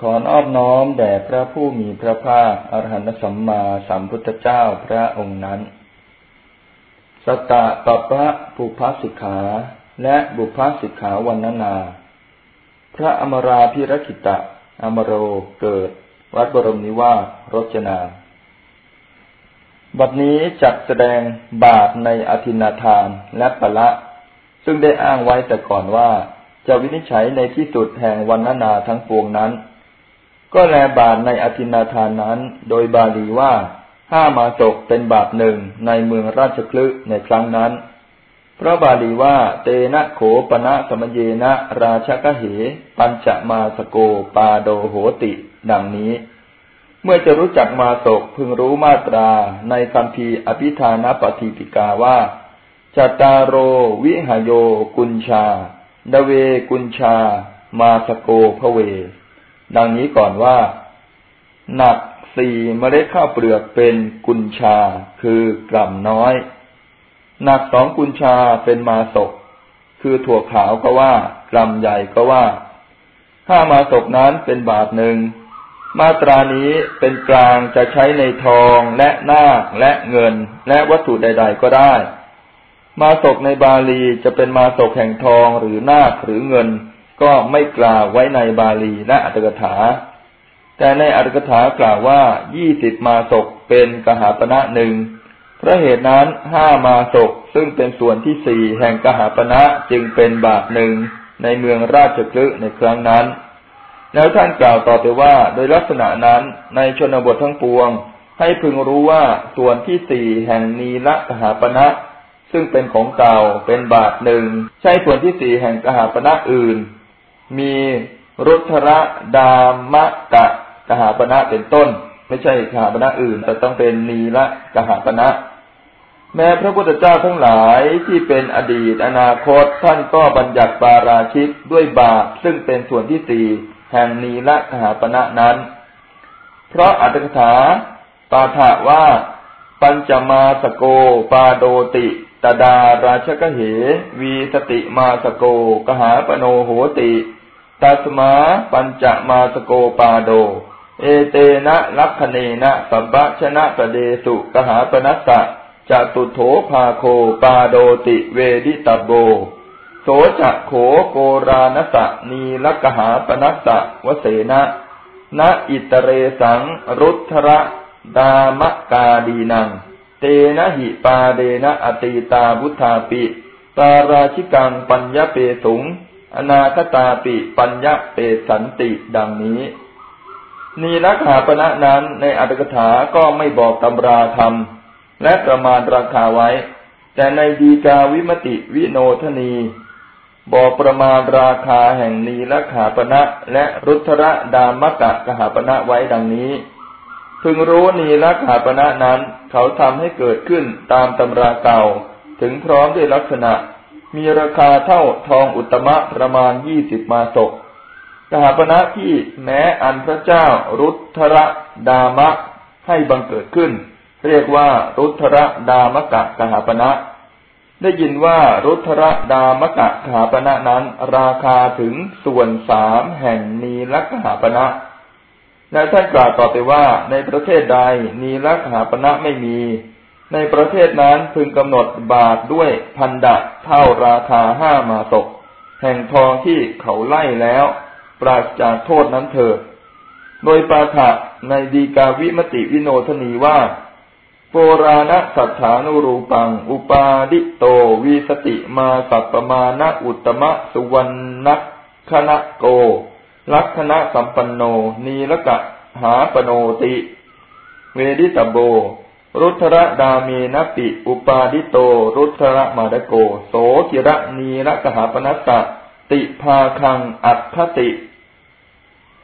ขอนอบน้อมแด่พระผู้มีพระภาคอรหันตสัมมาสัมพุทธเจ้าพระองค์นั้น สตะปะปะปุพพสิกขาและบุพพสิกขาวันนา พระอมราพิรคิตะ อมโรเกิด วัดบรมนิวาสรจนา บัดนี้จัดแสดงบาทในอธินาทานและปะละ ซึ่งได้อ้างไว้แต่ก่อนว่า จะวินิจฉัยในที่สุดแห่งวันนาทั้งปวงนั้น ก็แลบาทในอธินาทานนั้น โดยบาลีว่าห้ามาศกเป็นบาทหนึ่งในเมืองราชคลึในครั้งนั้น เพราะบาลีว่า เตนะโขปณะสมเยนะ ราชกะเห ปัญจมาสโกปาโดโหติ ดังนี้ เมื่อจะรู้จักมาศกพึงรู้มาตรา ในคำพีอภิธานปฏิปิกาว่าจตารโรวิหโย กุญชา ดเวกุญชา มาสโกพเว ดังนี้ก่อนว่า หนักสี่เมล็ดข้าวเปลือกเป็นกุญชาคือกล่ำน้อย หนักสองกุญชาเป็นมาศก คือถั่วขาวก็ว่ากล่ำใหญ่ก็ว่าถ้ามาศกนั้นเป็นบาทหนึ่งมาตรานี้เป็นกลางจะใช้ในทองและนาคและเงินและวัตถุใด ๆ ก็ได้ มาศกในบาลีจะเป็นมาศกแห่งทองหรือนาคหรือเงิน ก็ไม่กล่าวไว้ในบาลีและอัตถกถา แต่ในอัตถกถากล่าวว่ายี่สิบมาศกเป็นกหาปณะหนึ่งพระเหตุนั้นห้ามาศกซึ่งเป็นส่วนที่สี่แห่งกหาปณะจึงเป็นบาทหนึ่งในเมืองราชคลึในครั้งนั้น แล้วท่านกล่าวต่อไปว่า โดยลักษณะนั้นในชนบททั้งปวง ให้พึงรู้ว่าส่วนที่สี่แห่งนีละกหาปณะซึ่งเป็นของเก่าเป็นบาทหนึ่งใช่ส่วนที่สี่แห่งกหาปณะอื่น มีรุทระดามะกะกหาปณะเป็นต้น ไม่ใช่กหาปณะอื่น แต่ต้องเป็นนีละกหาปณะแม้พระพุทธเจ้าทั้งหลายที่เป็นอดีตอนาคตท่านก็บัญญัติปาราชิกด้วยบาปซึ่งเป็นส่วนที่สี่แห่งนีละกหาปณะนั้น เพราะอัตถกถาปาถะว่า ปัญจมาสโกปาโดติตดาราชกเห วีสติมาสโก กหาปโนโหติ ตัสมาปัญจมาสโกปาโด เอเตนะลักขเนนะสับบชนะประเดสุกหาปนัสสะจะตุโถภาโคปาโดติเวดิตโบ โสจะโขโกรานสะนีลักหาปนัสสะวเสนะนะอิตเรสังรุทระดามกาดีนัง เตนะหิปาเดนะอติตาบุธาปิปาราชิกังปัญญเปสุง อนาคตาปิปัญญาเปสันติดังนี้ นีรักหาปณะนั้นในอัตถกถาก็ไม่บอกตำราธรรม และประมาณราคาไว้ แต่ในดีกาวิมติวิโนทนี บอกประมาณราคาแห่งนีรักหาปณะและรุทระดามกะกหาปณะไว้ดังนี้พึงรู้นีรักหาปณะนั้น เขาทำให้เกิดขึ้นตามตำราเก่าถึงพร้อมด้วยลักษณะ มีราคาเท่าทองอุตมะประมาณยี่สิบมาศกกหาปณะที่แม้อันพระเจ้ารุทระดามะให้บังเกิดขึ้น เรียกว่ารุทระดามกะกหาปณะได้ยินว่ารุทระดามกะกหาปณะนั้น ราคาถึงส่วนสามแห่งนีลักหาปณะและท่านกล่าวต่อไปว่าในประเทศใดนีลักหาปณะไม่มี ในประเทศนั้นพึงกำหนดบาทด้วยพันดะเท่าราคาห้ามาศกแห่งทองที่เขาไล่แล้ว ปราศจากโทษนั้นเถิดโดยปาฐะในดีกาวิมติวิโนทนีว่าโปราณสัทธานุรูปัง อุปาดิโตวีสติมาสัปปมาณอุตมะสุวรรณคณะโก ลักษณะสัมปันโน นีละกะหาปโนติ เวดิตโบ รุทระดามีนปิ อุปาดิโต รุทระมาดโก โสกิระนีระกหาปนัสสะติภาคัง อัตถติ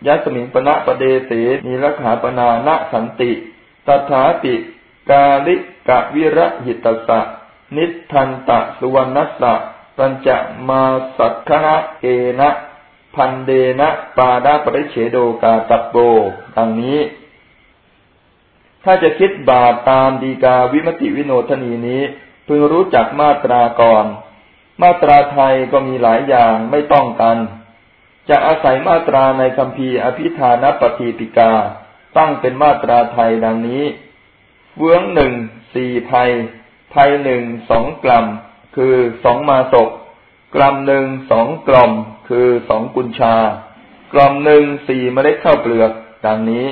ยัสมิงปณะปเดเสนีรกหาปนาณสันติตถาติ กาลิกะวิระหิตสะ นิทันตะสุวรรณสะปัญจมาสักขะเอนะ พันเดนะ ปาดาปริเฉโดกาตับโบดังนี้ ถ้าจะคิดบาปตามดีกาวิมติวิโนทนีนี้ พึงรู้จักมาตราก่อน มาตราไทยก็มีหลายอย่างไม่ต้องกัน จะอาศัยมาตราในคำพีอภิธานปฏิปิกา ตั้งเป็นมาตราไทยดังนี้เฟื้องหนึ่งสี่ภัยภัยหนึ่งสองกลัมคือสองมาศกกลัมหนึ่งสองกล่อม คือสองกุญชากล่อมหนึ่งสี่เมล็ดข้าวเปลือกดังนี้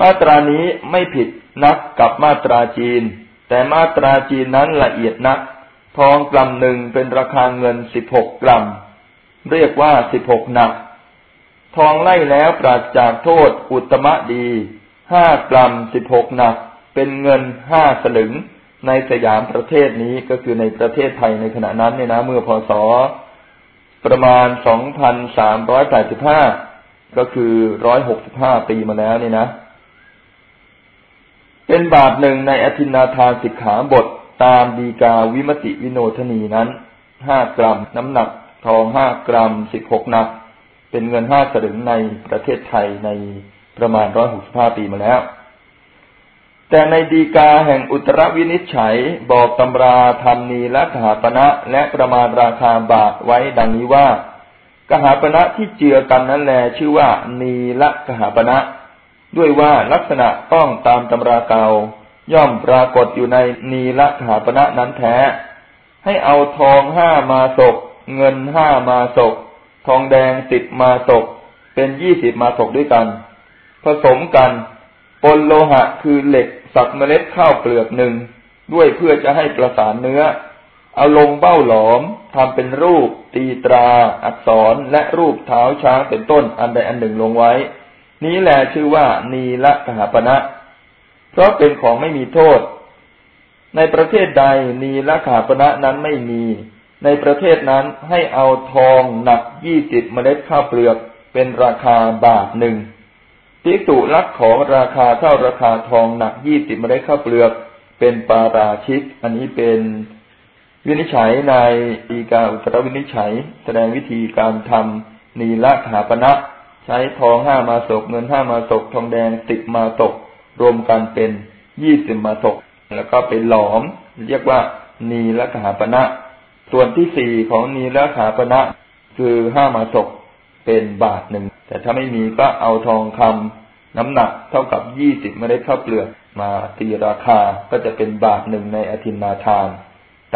มาตรานี้ไม่ผิดนักกับมาตราจีน แต่มาตราจีนนั้นละเอียดนัก ทองกลัมหนึ่งเป็นราคาเงินสิบหกกลัม เรียกว่าสิบหกหนัก ทองไล่แล้วปราศจากโทษอุตมะดีห้ากรัมสิบหกหนัก เป็นเงินห้าสลึงในสยามประเทศนี้ก็คือในประเทศไทยในขณะนั้นเนี่ยนะ เมื่อพศประมาณสองพันสามร้อยแปดสิบห้าก็คือร้อยหกสิบห้าปีมาแล้วเนี่ยนะ เป็นบาทหนึ่งในอธินาทานสิกขาบทตามดีกาวิมติวิโนทนีนั้นห้ากรัม น้ำหนักทองห้ากรัมสิบหกนัก เป็นเงินห้าสลึงในประเทศไทยในประมาณร้อยหกสิบห้าปีมาแล้ว แต่ในดีกาแห่งอุตรวินิจฉัยบอกตำราธรรมนีและขหาปณะและประมาณราคาบาทไว้ดังนี้ว่ากหาปณะที่เจือกันนั้นแลชื่อว่านีละกหาปณะ ด้วยว่าลักษณะต้องตามตำราเก่า ย่อมปรากฏอยู่ในนีละกหาปณะนั้นแท้ ให้เอาทองห้ามาศก เงินห้ามาศก ทองแดงสิบมาศก เป็นยี่สิบมาศกด้วยกัน ผสมกันปนโลหะคือเหล็กสักเมล็ดข้าวเปลือกหนึ่ง ด้วยเพื่อจะให้ประสานเนื้อ เอาลงเบ้าหลอมทำเป็นรูป ตีตรา อักษรและรูปเท้าช้างเป็นต้นอันใดอันหนึ่งลงไว้ นี้แหละชื่อว่า นีละกหาปณะเพราะเป็นของไม่มีโทษ ในประเทศใดนีละกหาปณะนั้นไม่มี ในประเทศนั้นให้เอาทองหนักยี่สิบเมล็ดข้าวเปลือกเป็นราคาบาทหนึ่งภิกษุรักของราคาเท่าราคาทองหนักยี่สิบเมล็ดข้าวเปลือก เป็นปาราชิก อันนี้เป็นวินิจฉัยในอีกาอุตรวินิจฉัย แสดงวิธีการทำนีละหาปณะ ใช้ทองห้ามาศกเงินห้ามาศกทองแดงสิบมาศกรวมกันเป็นยี่สิบมาศกแล้วก็ไปหลอม เรียกว่า นีละหาปณะส่วนที่สี่ของนีละขาปณะคือห้ามาศกเป็นบาทหนึ่งแต่ถ้าไม่มีก็เอาทองคำน้ำหนักเท่ากับยี่สิบเมล็ดข้าวเปลือกมาตีราคาก็จะเป็นบาทหนึ่งในอธินนาทาน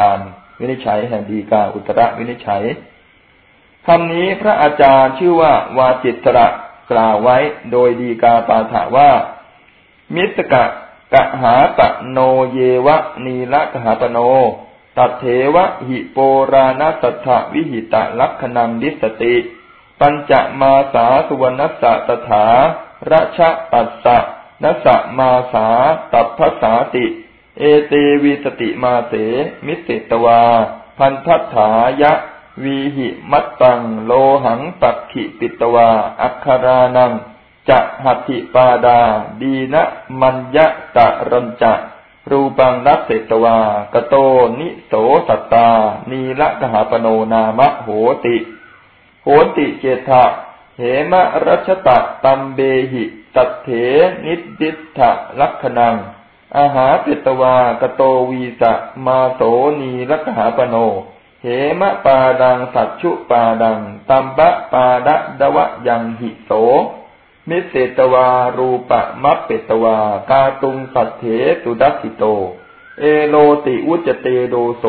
ตามวินิจฉัยแห่งดีกาอุตระวินิจฉัย คำนี้พระอาจารย์ชื่อว่าวาจิตระกล่าวไว้โดยดีกาปาถาว่า มิตกะกะหาตะโนเยวะนีละกหาปโน ตัดเถวะหิโปราณสัทธวิหิตะลักขณังดิสติ ปัญจมาสาสุวรรณสะตถาระชะตัสสะนัสมาสาตัพพสาติ เอเตวิสติมาเส มิสิตวา พันทัถายะ วีหิมัตตัง โลหังปักขิปิตวา อัคคารานังจะหัตถิปาดา ดีนะมัญญะตะรัญจะรูปังนัสเสตวากโตนิโสสัตตา นีละกหาปโนนามะโหติ โหติเจตะเหมะรัชตะตัมเบหิตัเถนิดิทะลักขณัง อาหาเปตวากโตวีสะมาโสนีละกหาปโน เหมะปาดังสัจชุปาดังตัมบะปาดะดวะยังหิโส มิเศตวารูปะมัปเปตวา กาตุงสัตเถตุดัสิโต เอโลติอุจเตโดโส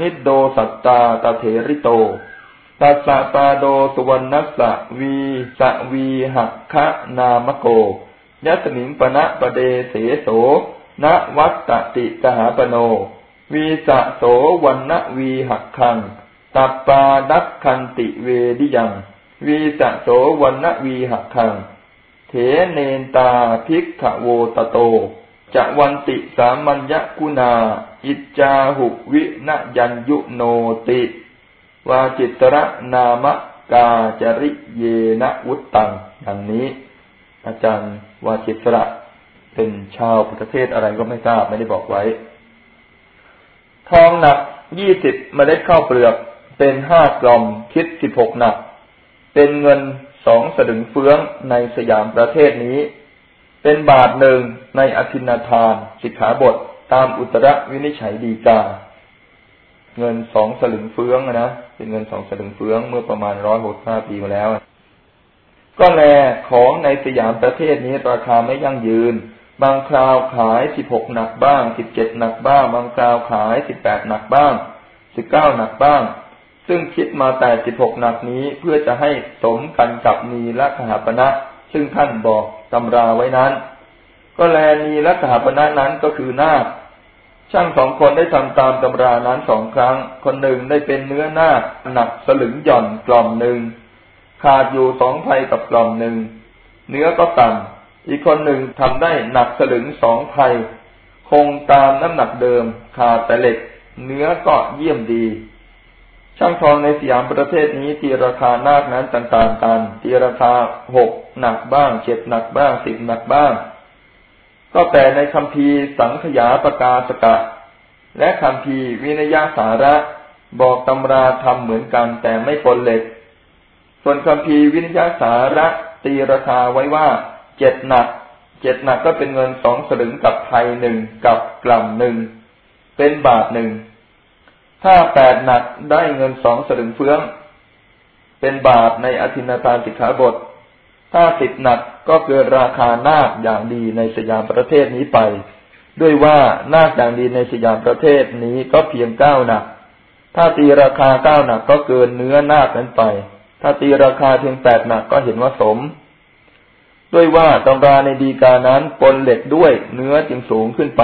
นิโดสัตตาตเถริโตตัสสะปาโดสุวรรณสะวีสะวีหักคะนามโกยัสมิงปณะปะเดเสโส นวัตติกหาปโน วีสะโสวันนวีหักคัง ตัปปาดักคันติเวดิยัง วีสะโสวันนวีหักคัง เถเนนตาภิกขโวตโต จะวันติสามัญญกุณา อิจจาหุวินยัญยุโนติ วาจิตระนามกาจริเยนะวุตตังดังนี้ อาจารย์วาจิตระเป็นชาวประเทศอะไรก็ไม่ทราบไม่ได้บอกไว้ ทองหนักยี่สิบเมล็ดข้าวเปลือก เป็นห้ากล่อมคิดสิบหกหนัก เป็นเงินสองสลึงเฟื้องในสยามประเทศนี้ เป็นบาทหนึ่งในอธินาทาน สิกขาบทตามอุตรวินิจฉัยดีกา เงินสองสลึงเฟื้องนะเป็นเงินสองสลึงเฟื้องเมื่อประมาณร้อยหกห้าปีมาแล้ว ก็แลของในสยามประเทศนี้ราคาไม่ยั่งยืน บางคราวขายสิบหกหนักบ้างสิบเจ็ดหนักบ้าง บางคราวขายสิบแปดหนักบ้างสิบเก้าหนักบ้าง ซึ่งคิดมาแต่สิบหกหนักนี้เพื่อจะให้สมกันกับนีละขหาปณะซึ่งท่านบอกตำราไว้นั้น ก็แลนีละขหาปณะนั้นก็คือนาคช่างสองคนได้ทำตามตำรานั้นสองครั้ง คนหนึ่งได้เป็นเนื้อนาคหนักสลึงหย่อนกล่อมหนึ่งขาดอยู่สองไพกับกล่อมหนึ่งเนื้อก็ต่ำ อีกคนหนึ่งทำได้หนักสลึงสองไพคงตามน้ำหนักเดิม ขาดแต่เหล็ก เนื้อก็เยี่ยมดี ช่างทองในสยามประเทศนี้ตีราคานาคนั้นต่างๆกันตีราคาหกหนักบ้างเจ็ดหนักบ้างสิบหนักบ้าง ก็แต่ในคำพีสังขยาปกาสกะ และคำพีวินยาสาระบอกตำราทำเหมือนกันแต่ไม่ปนเหล็ก ส่วนคำพีวินยาสาระตีราคาไว้ว่า เจ็ดหนัก เจ็ดหนักก็เป็นเงินสองสลึงกับไทยหนึ่งกับกล่ำหนึ่งเป็นบาทหนึ่ง ถ้าแปดหนักได้เงินสองสลึงเฟื้อง เป็นบาทในอธินาทานสิกขาบท ถ้าสิบหนักก็เกินราคานาคอย่างดีในสยามประเทศนี้ไป ด้วยว่านาคอย่างดีในสยามประเทศนี้ก็เพียงเก้าหนัก ถ้าตีราคาเก้าหนักก็เกินเนื้อนาคนั้นไป ถ้าตีราคาเพียงแปดหนักก็เห็นว่าสม ด้วยว่าตำราในดีกานั้นปนเหล็กด้วยเนื้อจึงสูงขึ้นไป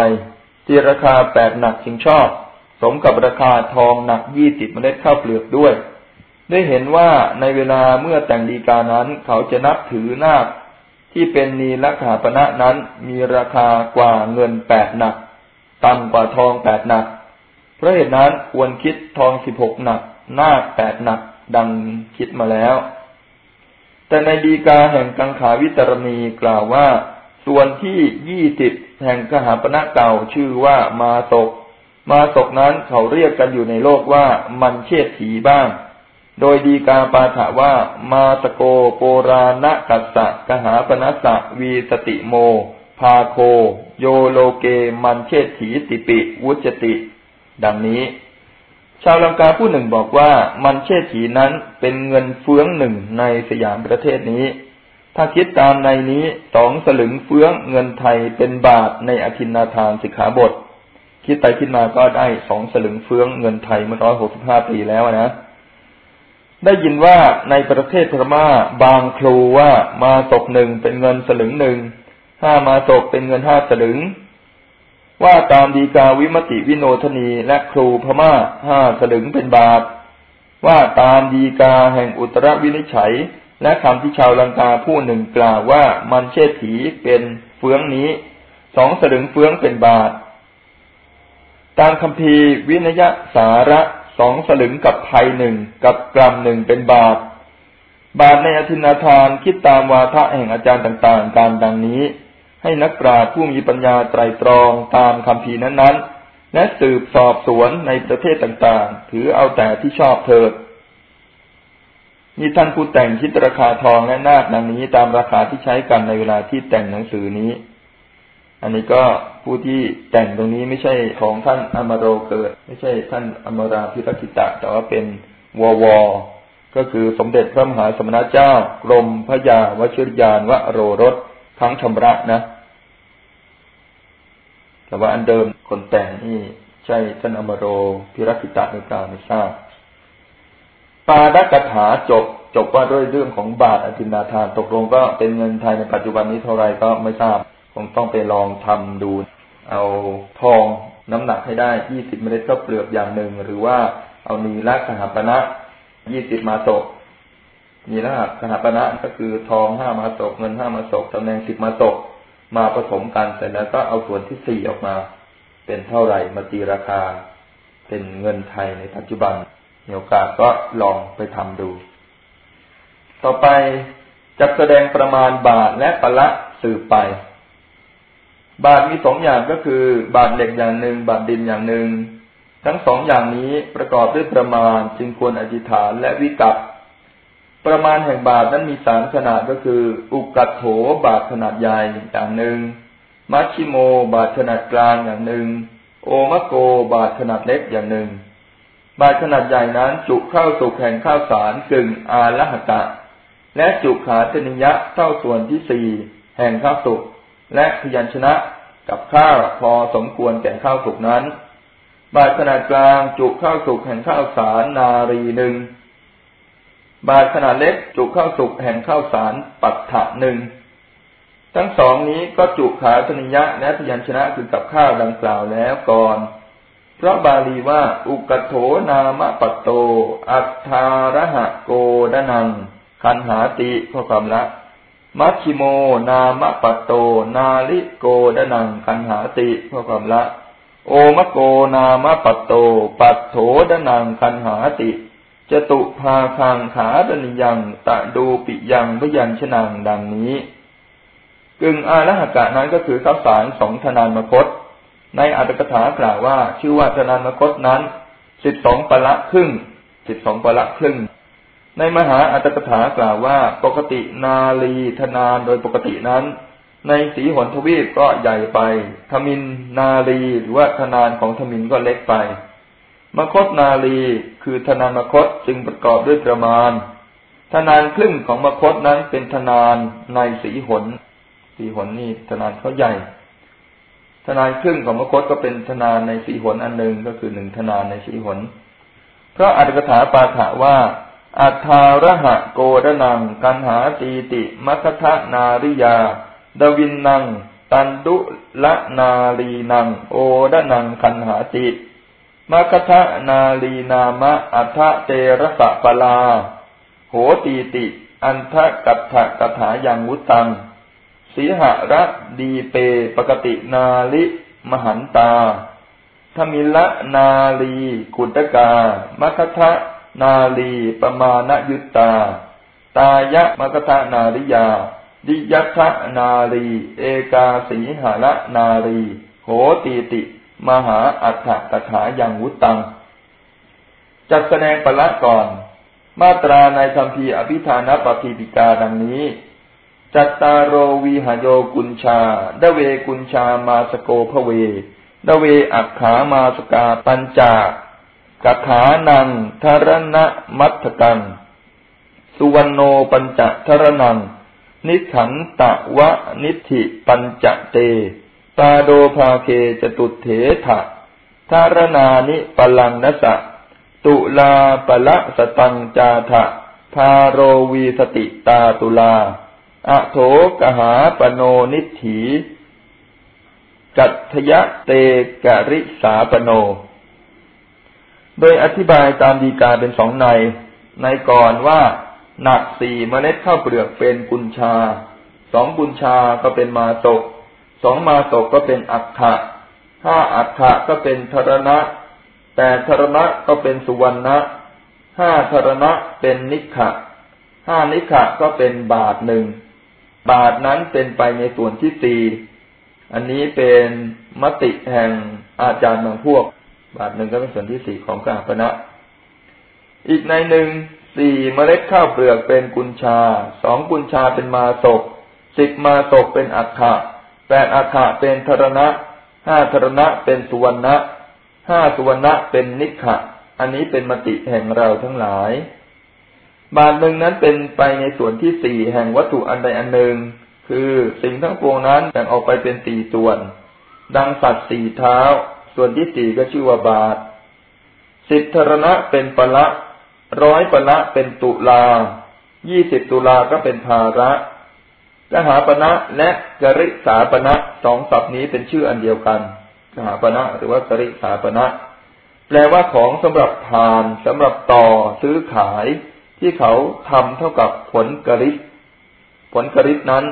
ตีราคาแปดหนักจึงชอบ สมกับราคาทองหนักยี่สิบเมล็ดข้าวเปลือกด้วย ได้เห็นว่าในเวลาเมื่อแต่งดีกานั้น เขาจะนับถือนาคที่เป็นนีลขาปณะนั้นมีราคากว่าเงินแปดหนักต่ำกว่าทองแปดหนัก เพราะเหตุนั้นควรคิดทองสิบหกหนัก นาคแปดหนัก ดังคิดมาแล้ว แต่ในดีกาแห่งกังขาวิตรณีกล่าวว่า ส่วนที่ยี่สิบแห่งกหาปณะเก่าชื่อว่ามาตก มาตกนั้นเขาเรียกกันอยู่ในโลกว่ามันเชษฐีบ้าง โดยดีกาปาถะว่า มาตโกโปราณกัสสะกหาปณะสะวีสติโม พาโค โยโลเกมันเชษฐีติปิ วุจติ ดังนี้ ชาวลังกาผู้หนึ่งบอกว่ามันเชษฐีนั้นเป็นเงินเฟื้องหนึ่งในสยามประเทศนี้ ถ้าคิดตามในนี้สองสลึงเฟื้องเงินไทยเป็นบาทในอธินาทานสิกขาบท คิดไปคิดมาก็ได้สองสลึงเฟื้องเงินไทยเมื่อร้อยหกสิบห้าปีแล้วนะ ได้ยินว่าในประเทศพม่าบางครูว่ามาตกหนึ่งเป็นเงินสลึงหนึ่งห้ามาตกเป็นเงินห้าสลึง ว่าตามดีกาวิมติวิโนทนีและครูพม่าห้าสลึงเป็นบาท ว่าตามดีกาแห่งอุตรวินิจฉัย และคำที่ชาวลังกาผู้หนึ่งกล่าวว่ามันเชษฐีเป็นเฟืองนี้สองสลึงเฟืองเป็นบาท ตามคำพีวินยสาระสองสลึงกับไพหนึ่งกับกรัมหนึ่งเป็นบาท บาทในอธินาทานคิดตามวาทะแห่งอาจารย์ต่าง ๆ การดังนี้ ให้นักปราชญ์ผู้มีปัญญาไตรตรองตามคำพีนั้นๆ และสืบสอบสวนในประเทศต่างๆ ถือเอาแต่ที่ชอบเถิดนี่ท่านผู้แต่งคิดราคาทองและนาคดังนี้ตามราคาที่ใช้กันในเวลาที่แต่งหนังสือนี้ อันนี้ก็ผู้ที่แต่งตรงนี้ไม่ใช่ของท่านอมโรเกิด ไม่ใช่ท่านอมราพิรกิตะ แต่ว่าเป็นววก็คือสมเด็จพระมหาสมณเจ้ากรมพระยาวชิรยานวโรรสทั้งชำระนะ แต่ว่าอันเดิมคนแต่งนี่ใช่ท่านอมโรพิรักิตะในกล่าไม่ทราบปาดักถาจบจบว่าด้วยเรื่องของบาทอธินาทานตกลงก็เป็นเงินไทยในปัจจุบันนี้เท่าไรก็ไม่ทราบคงต้องไปลองทำดู เอาทองน้ำหนักให้ได้ยี่สิบเมล็ดก็เปลือกอย่างหนึ่ง หรือว่าเอานีละสหปณะยี่สิบมาตกมีรหัสสหปณะก็คือทองห้ามาศกเงินห้ามาศกตำแหน่งสิบมาศก มาผสมกันเสร็จแล้วก็เอาส่วนที่สี่ออกมา เป็นเท่าไหร่มาตีราคา เป็นเงินไทยในปัจจุบันมีโอกาสก็ลองไปทำดู ต่อไปจะแสดงประมาณบาทและปละสืบไป บาทมีสองอย่างก็คือ บาทเหล็กอย่างหนึ่ง บาทดินอย่างหนึ่ง ทั้งสองอย่างนี้ประกอบด้วยประมาณจึงควรอธิษฐานและวิกัป ประมาณแห่งบาทนั้นมีสามขนาดก็คือ อุกัตโถบาทขนาดใหญ่อย่างหนึ่ง มัชชิโมบาทขนาดกลางอย่างหนึ่ง โอมะโกบาทขนาดเล็กอย่างหนึ่ง บาทขนาดใหญ่นั้นจุเข้าสุกแห่งข้าวสารกึ่งอาละหตะ และจุขาตนิยะเท่าส่วนที่สี่แห่งข้าวสุกและพยัญชนะกับข้าวพอสมควรแก่ข้าวสุกนั้น บาทขนาดกลางจุข้าวสุกแห่งข้าวสารนารีหนึ่ง บาทขนาดเล็กจุข้าวสุกแห่งข้าวสารปัตถะหนึ่งทั้งสองนี้ก็จุขาธนิยะและพยัญชนะคือกับข้าวดังกล่าวแล้วก่อน เพราะบาลีว่า อุกโถนามะปัตโต อัตถาระหะโกดนัง คันหาติข้อความละ มัชชิโม นามะปัตโต นาลิโกดนัง คันหาติข้อความละ โอมะโกนามะปัตโต ปัตโถดนัง คันหาติ จตุภาคังขาดนิยังตะดูปิยังพยัญชนะดังนี้ กึ่งอาละหกะนั้นก็คือข้าวสารสองธนานมคต ในอัตถกถากล่าวว่า ชื่อว่าธนานมคตนั้นสิบสองปละครึ่งสิบสองปละครึ่ง ในมหาอัตถกถากล่าวว่า ปกตินาลีธนานโดยปกตินั้น ในสีหนทวีปก็ใหญ่ไปทมินนาลีหรือว่าธนานของทมินก็เล็กไปมคตนาลี คือธนานมคตจึงประกอบด้วยประมาณ ธนานครึ่งของมคตนั้นเป็นธนานในสีหน สีหนนี่ธนานเขาใหญ่ ธนานครึ่งของมคตก็เป็นธนานในสีหนอันหนึ่งก็คือหนึ่งธนานในสีหน เพราะอัตถกถาปาถะว่าอัฏฐาระหะโกดนัง กันหาตีติมัคทะนาริยา ดวินนัง ตันดุละนาลีนัง โอดนังคันหาติ มัคทะนาลีนามะอัฏฐเตระสะปลา โหตีติ อันทะกัตถะกถายังวุตัง สีหระดีเปปกตินาลิมหันตาธมิละนาลีกุตกามัคทะนาลีปมาณยุตตา ตายะมัคทะนาริยา ดิยัตะนาลี เอกาสีหระนาลี โหตีติ มหาอัฏฐกถาอยังวุตังจัดแสดงปละก่อน มาตราในคำพีอภิธานปฏิปิกาดังนี้ จัตตารโรวีหโยกุญชา ดเวกุญชามาสโกภเว ดเวอักขามาสกาปัญจากัขานังทรณะมัตตัง สุวรรณโนปัญจทรนัง นิขันตะวะนิธิปัญจเต ตาโดภาเคจตุเถถะทารนานิปลังนสะ ตุลาปละสตังจาถะพาโรวีสติตาตุลา อโถกหาปโนนิถีกัตทยะเตกริสาปโน โดยอธิบายตามดีกาเป็นสองใน ในก่อนว่า หนักสี่เมล็ดข้าวเปลือกเป็นกุญชา สองกุญชาก็เป็นมาตก สองมาตกก็เป็นอัฏฐะห้าอัฏฐะก็เป็นธรณะแต่ธรณะก็เป็นสุวรรณะห้าธรณะเป็นนิขะห้านิขะก็เป็นบาทหนึ่งบาทนั้นเป็นไปในส่วนที่สี่อันนี้เป็นมติแห่งอาจารย์บางพวก บาทหนึ่งก็เป็นส่วนที่สี่ของกาปณะอีกในหนึ่งสี่เมล็ดข้าวเปลือกเป็นกุญชาสองกุญชาเป็นมาศกสิบมาศกเป็นอัฏฐะ แปดอัฏฐะเป็นธรณะห้าธรณะเป็นสุวรรณะห้าสุวรรณะเป็นนิขะอันนี้เป็นมติแห่งเราทั้งหลาย บาทหนึ่งนั้นเป็นไปในส่วนที่สี่แห่งวัตถุอันใดอันหนึ่ง คือสิ่งทั้งปวงนั้นแบ่งออกไปเป็นสี่ส่วน ดังสัตว์สี่เท้า ส่วนที่สี่ก็ชื่อว่าบาทสิบธรณะเป็นปละร้อยปละเป็นตุลายี่สิบตุลาก็เป็นภาระ กหาปณะและกริสาปณะสองศัพท์นี้เป็นชื่ออันเดียวกันกหาปณะหรือว่ากริสาปณะแปลว่าของสำหรับทานสำหรับต่อซื้อขายที่เขาทำเท่ากับผลกริษผลกริษนั้น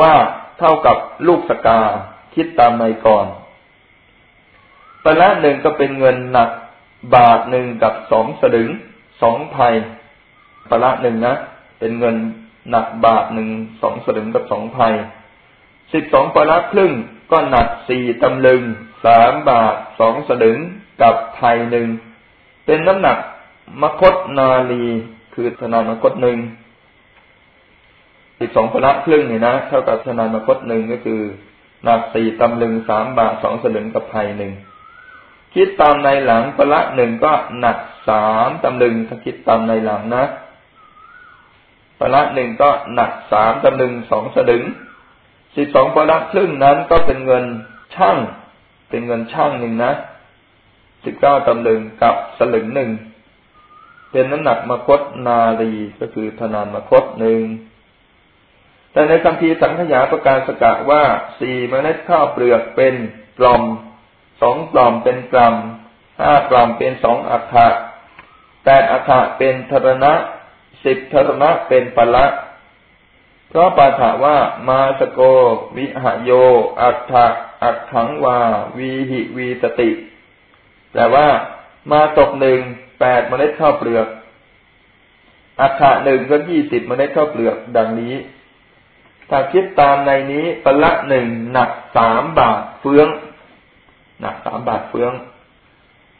ว่าเท่ากับลูกสกาคิดตามในก่อนปละหนึ่งก็เป็นเงินหนักบาทหนึ่งกับสองสลึงสองภัยปละหนึ่งนะเป็นเงิน หนักบาทหนึ่งสองสลึงกับสองภัยสิบสองปละครึ่งก็หนักสี่ตำลึงสามบาทสองสลึงกับภัยหนึ่งเป็นน้ำหนักมคตนาลีคือธนานมคตหนึ่งสิบสองพละครึ่งเนี่นะเท่ากับธนานมคตหนึ่งก็คือหนักสี่ตำลึงสามบาทสองสลึงกับภัยหนึ่งคิดตามในหลังพละหนึ่งก็หนักสามตำลึงถ้าคิดตามในหลังนะ ปละหนึ่งก็หนักสามตำลึงสองสลึงสิบสองปละครึ่งนั้นก็เป็นเงินช่างเป็นเงินช่างหนึ่งนะสิบเก้าตำลึงกับสลึงหนึ่งเป็นน้ำหนักมคตนารีก็คือธนานมคตหนึ่งแต่ในคำพีสังขยาประการสกะว่าสี่เมล็ดข้าวเปลือกเป็นกล่อมสองกล่อมเป็นกรัมห้ากล่อมเป็นสองอัฐะแปดอัฐะเป็นธรณะ สิบธรณะเป็นปละ เพราะปาถาว่ามาสโก วิหโย อัฏฐะอัฏถังวา วีหิวีสติ แปลว่า มาตกหนึ่งแปดเมล็ดข้าวเปลือก อัฐะหนึ่งก็ยี่สิบเมล็ดข้าวเปลือก ดังนี้ ถ้าคิดตามในนี้ปละหนึ่งหนักสามบาทเฟืองหนักสามบาทเฟือง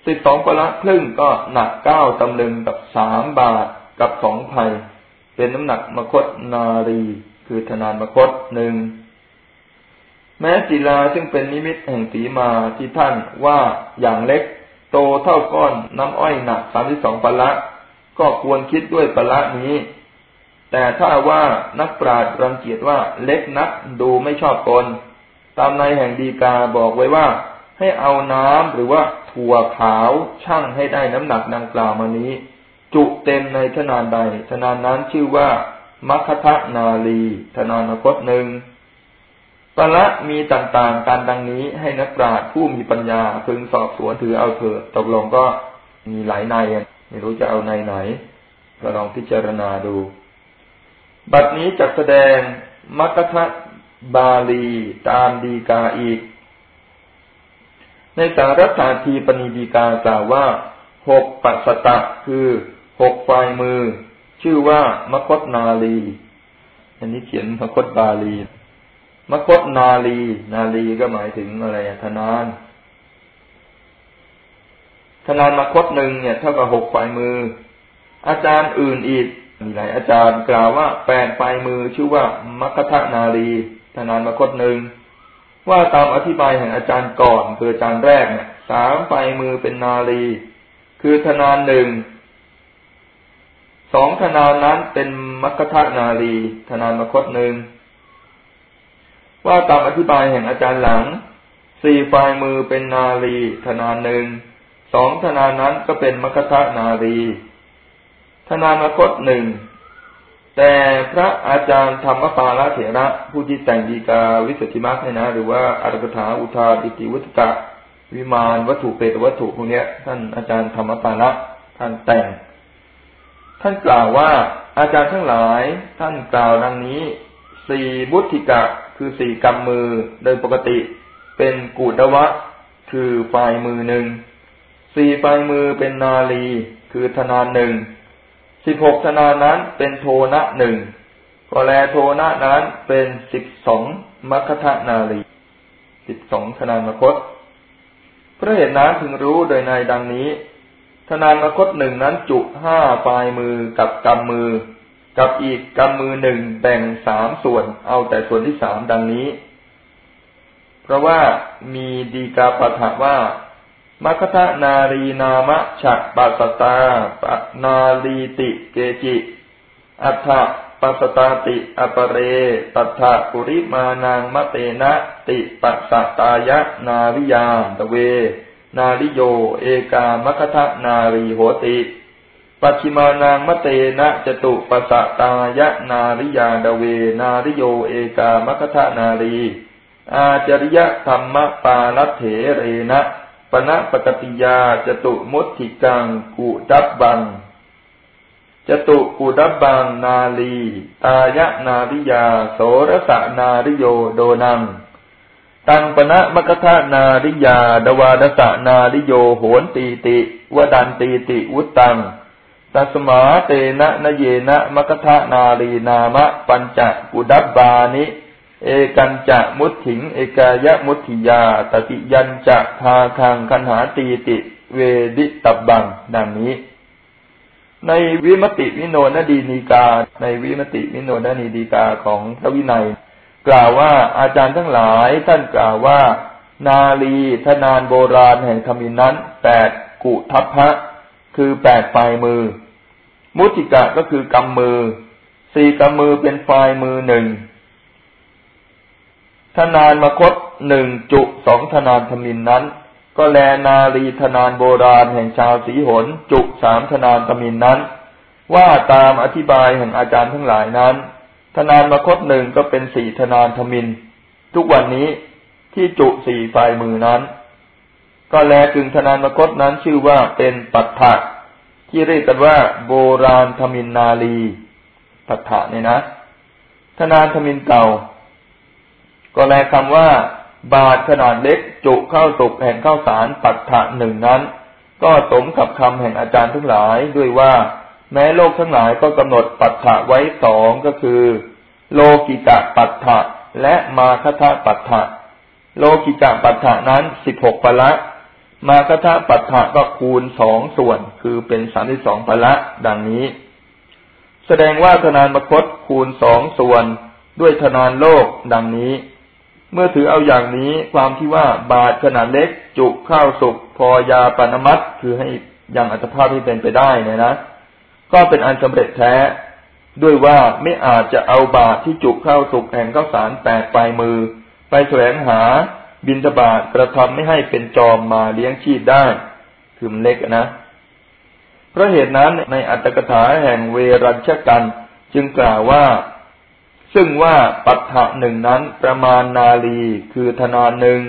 สิบสองปละครึ่งก็หนักเก้าตำลึงกับสามบาท กับสองภัย เป็นน้ำหนักมคตนารี คือธนานมคตหนึ่งแม้ศิลาซึ่งเป็นนิมิตแห่งสีมาที่ท่านว่าอย่างเล็ก โตเท่าก้อนน้ำอ้อยหนักสามสิบสองปละก็ควรคิดด้วยปละนี้ แต่ถ้าว่านักปราชญ์รังเกียจว่าเล็กนักดูไม่ชอบตนตามในแห่งดีกาบอกไว้ว่า ให้เอาน้ำหรือว่าถั่วขาวช่างให้ได้น้ำหนักดังกล่าวมานี้ จุเต็มในทนานใดทนานนั้นชื่อว่ามัคคะนาลีทนานคตหนึ่งปละมีต่างๆการดังนี้ให้นักปราชญ์ผู้มีปัญญาพึงสอบสวนถือเอาเถิดตกลงก็มีหลายในไม่รู้จะเอาในไหนก็ลองพิจารณาดู บัดนี้จักแสดงมัคคะบาลีตามดีกาอีก ในสารถาทีปณีดีกากล่าวว่าหกปัสสตะคือ หกฝ่ายมือ ชื่อว่ามคตนาลี อันนี้เขียนมคตบาลีมคตนาลี นาลีก็หมายถึงอะไรธนานธนานมคตหนึ่งเนี่ยเท่ากับหกฝ่ายมือ อาจารย์อื่นอีกมีหลายอาจารย์กล่าวว่าแปดฝ่ายมือ ชื่อว่ามคทนาลีธนานมคตหนึ่งว่าตามอธิบายแห่งอาจารย์ก่อนคืออาจารย์แรกเนี่ยสามฝ่ายมือเป็นนาลี คือธนานหนึ่ง สองธนานั้นเป็นมัคคทานาลีธนานมคตหนึ่งว่าตามอธิบายแห่งอาจารย์หลัง สี่ฝ่ายมือเป็นนาลีธนานหนึ่งสองธนานั้นก็เป็นมัคคทานาลีธนานมคตหนึ่งแต่พระอาจารย์ธรรมปาลเถระผู้ที่แต่งดีกาวิสุทธิมรรคเนี่ยนะ หรือว่าอารกถาอุทาอิติวุตตะวิมานวัตถุเปตวัตถุพวกนี้ท่านอาจารย์ธรรมปาละท่านแต่ง ท่านกล่าวว่าอาจารย์ทั้งหลายท่านกล่าวดังนี้สี่บุติกะคือสี่กำมือโดยปกติ เป็นกูดวะ คือฝ่ายมือหนึ่งสี่ฝ่ายมือเป็นนาลีคือธนานหนึ่งสิบหกธนานั้นเป็นโทนะหนึ่งก็แลโทนะนั้นเป็นสิบสองมัคทะนาลีสิบสองธนานมคตพระเหตุนั้นถึงรู้โดยในดังนี้ ธนานมคตหนึ่งนั้นจุห้าปลายมือกับกำมือ กับอีกกำมือหนึ่งแบ่งสามส่วน เอาแต่ส่วนที่สามดังนี้ เพราะว่ามีดีกาปะถะว่ามัคทะนารีนามะฉะปัสตาปนาลีติเกจิ อัฏฐปัสตาติอปเรตัฏปุริมานางมะเตนะติปัสตายะนาริยามตเว นาริโย เอกามคทะนารีโหติปัจฉิมานางมเตนะจตุปสะตายะนาริยาดเว นาริโย เอกามคทะนารี อาจริยธรรมปาลเถเรนะปณะปกติยาจตุมุติกังกุดับบังจตุกุดับบังนาลี ตายะนาริยา โสรสะนาริโยโดนัง ตังปณะมกทานาริยา ดวาดสะนาริโยโหนตีติวดันตีติวุตังตัสมาเตนะนเยนะมกทานารีนามะ ปัญจกุดับบานิ เอกันจะมุตถิง เอกายะมุติยา ตติยันจะพาคังคันหาตีติ เวดิตับบัง ดังนี้ ในวิมติวิโนนดีนีกา ในวิมติวิโนนดีนีกาของพระวินัย กล่าวว่าอาจารย์ทั้งหลายท่านกล่าวว่า นาลีทนานโบราณแห่งธรรมินนั้นแปดกุทัพพะ คือแปดปลายมือ มุติกะก็คือกำมือ สี่กำมือเป็นฝ่ายมือหนึ่งทนานมคตหนึ่งจุสองทนานธมินนั้น ก็แลนารีทนานโบราณแห่งชาวสีหนจุสามทนานธมินนั้น ว่าตามอธิบายแห่งอาจารย์ทั้งหลายนั้น ทนานมคตหนึ่งก็เป็นสี่ทนานธมิน ทุกวันนี้ที่จุสี่ฝ่ายมือนั้น ก็แลกึงทนานมคตนั้นชื่อว่าเป็นปัฏฐะที่เรียกกันว่า โบราณธมินนาลีปัฏฐะเนี่ยนะทนานธมินเก่า ก็แลคำว่า บาทขนาดเล็กจุเข้าสุกแห่งข้าวสารปัฏฐะหนึ่งนั้น ก็สมกับคำแห่งอาจารย์ทั้งหลายด้วยว่า แม้โลกทั้งหลายก็กำหนดปัฏฐะไว้สองก็คือ โลกิกะปัฏฐะและมาคทะปัฏฐะโลกิกะปัฏฐะนั้นสิบหกปละ มาคทะปัฏฐะก็คูณสองส่วนคือเป็นสามสิบสองปละดังนี้ แสดงว่าธนานมคตคูณสองส่วนด้วยธนานโลกดังนี้ เมื่อถือเอาอย่างนี้ความที่ว่าบาทขนาดเล็ก จุข้าวสุกพอยาปานมัดคือให้ยังอัตภาพที่เป็นไปได้เนี่ยนะ ก็เป็นอันสำเร็จแท้ ด้วยว่าไม่อาจจะเอาบาทที่จุเข้าสุกแห่งข้าวสารแปดปลายมือ ไปแสวงหาบินทบาทกระทำไม่ให้เป็นจอมมาเลี้ยงชีพได้คือมันเล็กนะเพราะเหตุนั้นในอัตถกถาแห่งเวรัญชกันจึงกล่าวว่า ซึ่งว่าปัฏฐะหนึ่งนั้นประมาณนาลีคือธนานหนึ่ง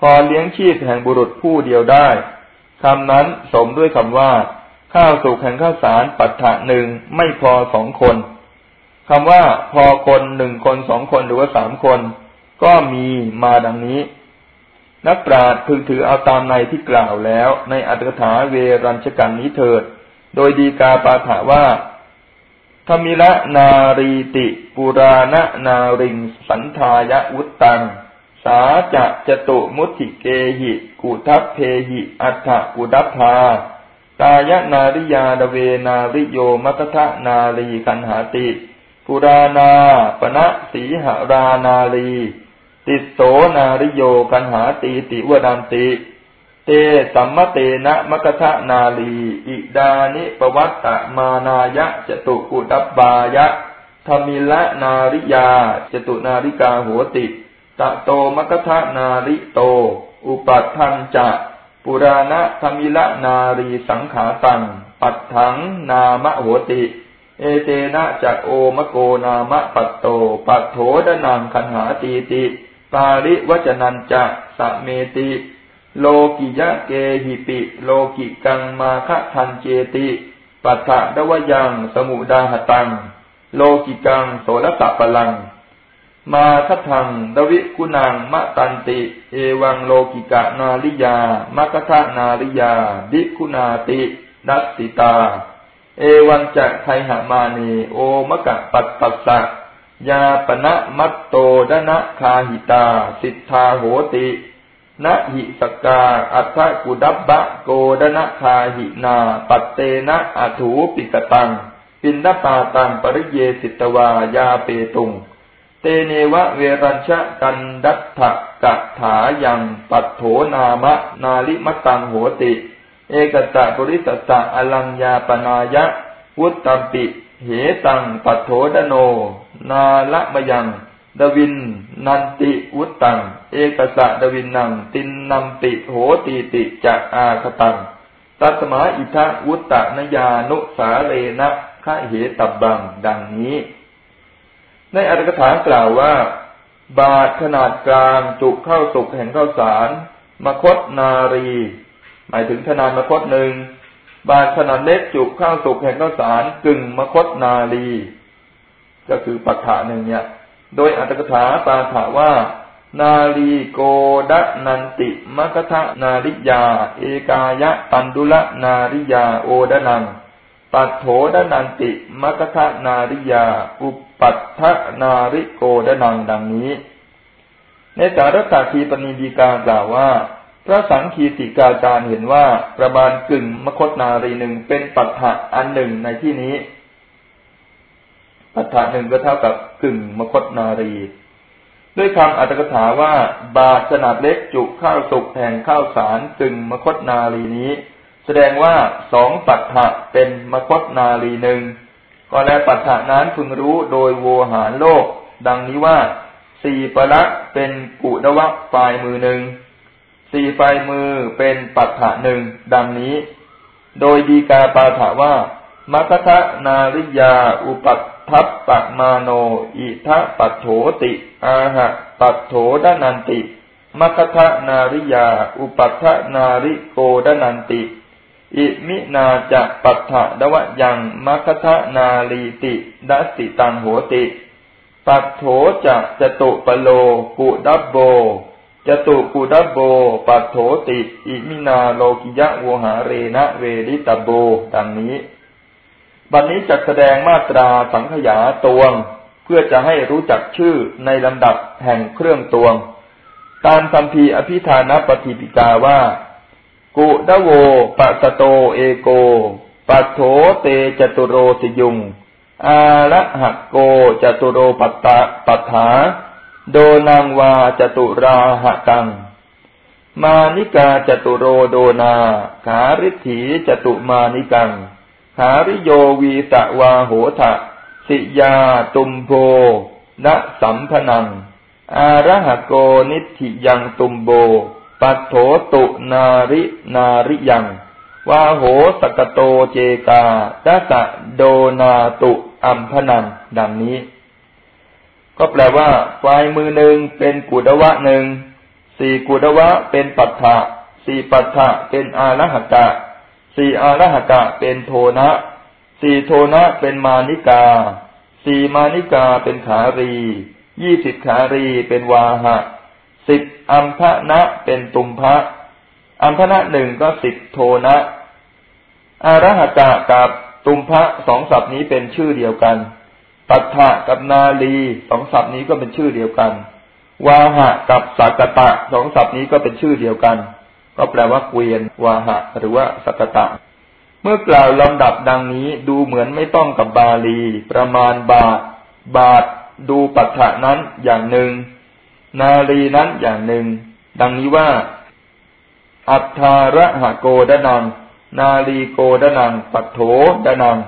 พอเลี้ยงชีพแห่งบุรุษผู้เดียวได้คำนั้นสมด้วยคำว่า ข้าวสุกแห่งข้าวสารปัฏฐะหนึ่งไม่พอสองคนคำว่าพอคนหนึ่งคนสองคนหรือว่าสามคน ก็มีมาดังนี้ นักปราชญ์พึงถือเอาตามในที่กล่าวแล้ว ในอัตถกถาเวรัญชกันนี้เถิด โดยดีกาปาถาว่าธมิละนารีติปุราณนาริง สันทายะวุตตัง สาจะจตุมุติเกหิ กุทัพเพหิ อัฏฐกุดัพพา ตายนาริยาดเวนาริโยมัตทะนารีกันหาติปุราณาปณะสีหรานารีติโสนาริโยกันหาติติวดันติ เตสัมมเตนะมกทะนาลี อิดานิปวัตตมานายะจตุกุดับบายะธมิละนาริยาจตุนาริกาหัวติ ตะโตมกทะนาริโต อุปัฏทันจะ ปุราณะธมิละนารีสังขาตัง ปัฏถังนามะหัวติ เอเตนะจักโอมโกนามะปัตโต ปัตโถดนังคันหาตีติปาริวจนันจะสะเมติ โลกิยะเกหิปิ โลกิกังมาคะทันเจติ ปัฏฐะดวยังสมุดาหตัง โลกิกังโสรตะปลัง มาคัทังดวิกุนังมะตันติ เอวังโลกิกะนาลิยามะคทะนาลิยาดิคุณาตินัสติตา เอวังจะไทหามานีโอมะกะปัตตัสสะยาปณะมัตโตดนะคาหิตา สิทธาโหตินะหิสกา อัฏฐกุดับบะโกดนะคาหินา ปัตเตนะอัถูปิกตัง ปินนปาตังปริเยสิตวายาเปตุง เตเนวะเวรัญชะกันดัตถะกะถายังปัตโถนามะ นาลิมตังโหติ เอกตะบริสตะอลัญญาปนายะ วุตตัมปิ เหตังปัตโถดโน นาละมยังดวิน นันติวุตตัง เอกสะดวินนัง ตินนัมปิโหตีติจะอาคตัง ตัสมาอิทะวุตตะนยานุสาเรนะขะเหตับบัง ดังนี้ ในอัตถกถากล่าวว่า บาทขนาดกลางจุกเข้าสุกแห่งข้าวสารมคตนารี หมายถึงขนามคตหนึ่งบาทขนาดเล็กจุกข้าวสุกแห่งข้าวสารกึ่งมคตนารี ก็คือปัฏฐาหนึ่งเนี่ย โดยอัตถกถาปาถาว่า นาลีโกดนันติมกทะนาริยา เอกายะปันดุละนาริยาโอดนังปัตโถดนันติมกทะนาริยา อุป ตทะนาริโกดนังดังนี้ ในสารตาทีปณีดีกากล่าวว่า พระสังคีติกาจารย์เห็นว่าประมาณกึ่งมคตนารีหนึ่งเป็นปัฏฐะอันหนึ่งในที่นี้อัฏฐาหนึ่งก็เท่ากับกึ่งมคตนารี ด้วยคำอัตถกถาว่า บาทขนาดเล็กจุข้าวสุกแห่งข้าวสารกึ่งมคตนารีนี้ แสดงว่าสองปัฏฐะเป็นมคตนารีหนึ่ง ก็แลปัฏฐานั้นพึงรู้โดยโวหารโลก ดังนี้ว่าสี่ปละเป็นกุดวะฝ่ายมือหนึ่งสี่ฝ่ายมือเป็นปัฏฐะหนึ่งดังนี้ โดยดีกาปาถาว่ามัคทะนาริยา อุปัตทัพปะมาโน อิทะปัตโถติ อาหะปัตโถดานันติมัคทะนาริยา อุปัฏฐนาริโกดานันติ อิมินาจะปัฏฐะดวะยังมัคทะนาลีติดัสติตังโหติ ปัตโถจะจตุปโลกุดับโบจตุกุดับโบ ปัตโถติ อิมินาโลกิยะโวหาเรนะเวริตโบ ดังนี้ บัดนนี้จัดแสดงมาตราสังขยาตวง เพื่อจะให้รู้จักชื่อในลำดับแห่งเครื่องตวง ตามคำพีอภิธานปฏิปิกาว่า กุดโวปัสโตเอโกปัโถเตจตุโรสยุง อาระหะโกจตุโรปัตตะปัฏฐา โดนางวาจตุราหะกัง มานิกาจตุโรโดนา ขาริถีจตุมานิกังหาริโยวีตะวาโหทะสิยาตุมโพนสัมพนัง อาระหะโกนิธิยังตุมโบ ปัตโถตุนารินาริยังวาโหสกโตเจกาดัสะโดนาตุอัมพนังดังนี้ ก็แปลว่าฝ่ายมือหนึ่งเป็นกุดวะหนึ่งสี่กุดวะเป็นปัฏฐะสี่ปัฏฐะเป็นอารหะกะสี่อารหกะเป็นโทนะสี่โทนะเป็นมานิกาสี่มานิกาเป็นขารียี่สิบขารีเป็นวาหะ สิบอัมพะนะเป็นตุมพะ อัมพะนะหนึ่งก็สิบโทนะอารหกะกับตุมพะสองศัพท์นี้เป็นชื่อเดียวกันปัฏฐะกับนาลีสองศัพท์นี้ก็เป็นชื่อเดียวกัน วาหะกับสักตะสองศัพท์นี้ก็เป็นชื่อเดียวกัน ก็แปลว่าเกวียน วาหะ หรือว่าสักตะ เมื่อกล่าวลำดับดังนี้ดูเหมือนไม่ต้องกับบาลี ประมาณบาท บาท ดูปัฏฐานั้นอย่างหนึ่ง นาลีนั้นอย่างหนึ่ง ดังนี้ว่า อัฏฐาระหะโกดนัง นาลีโกดนัง ปัตโถดนัง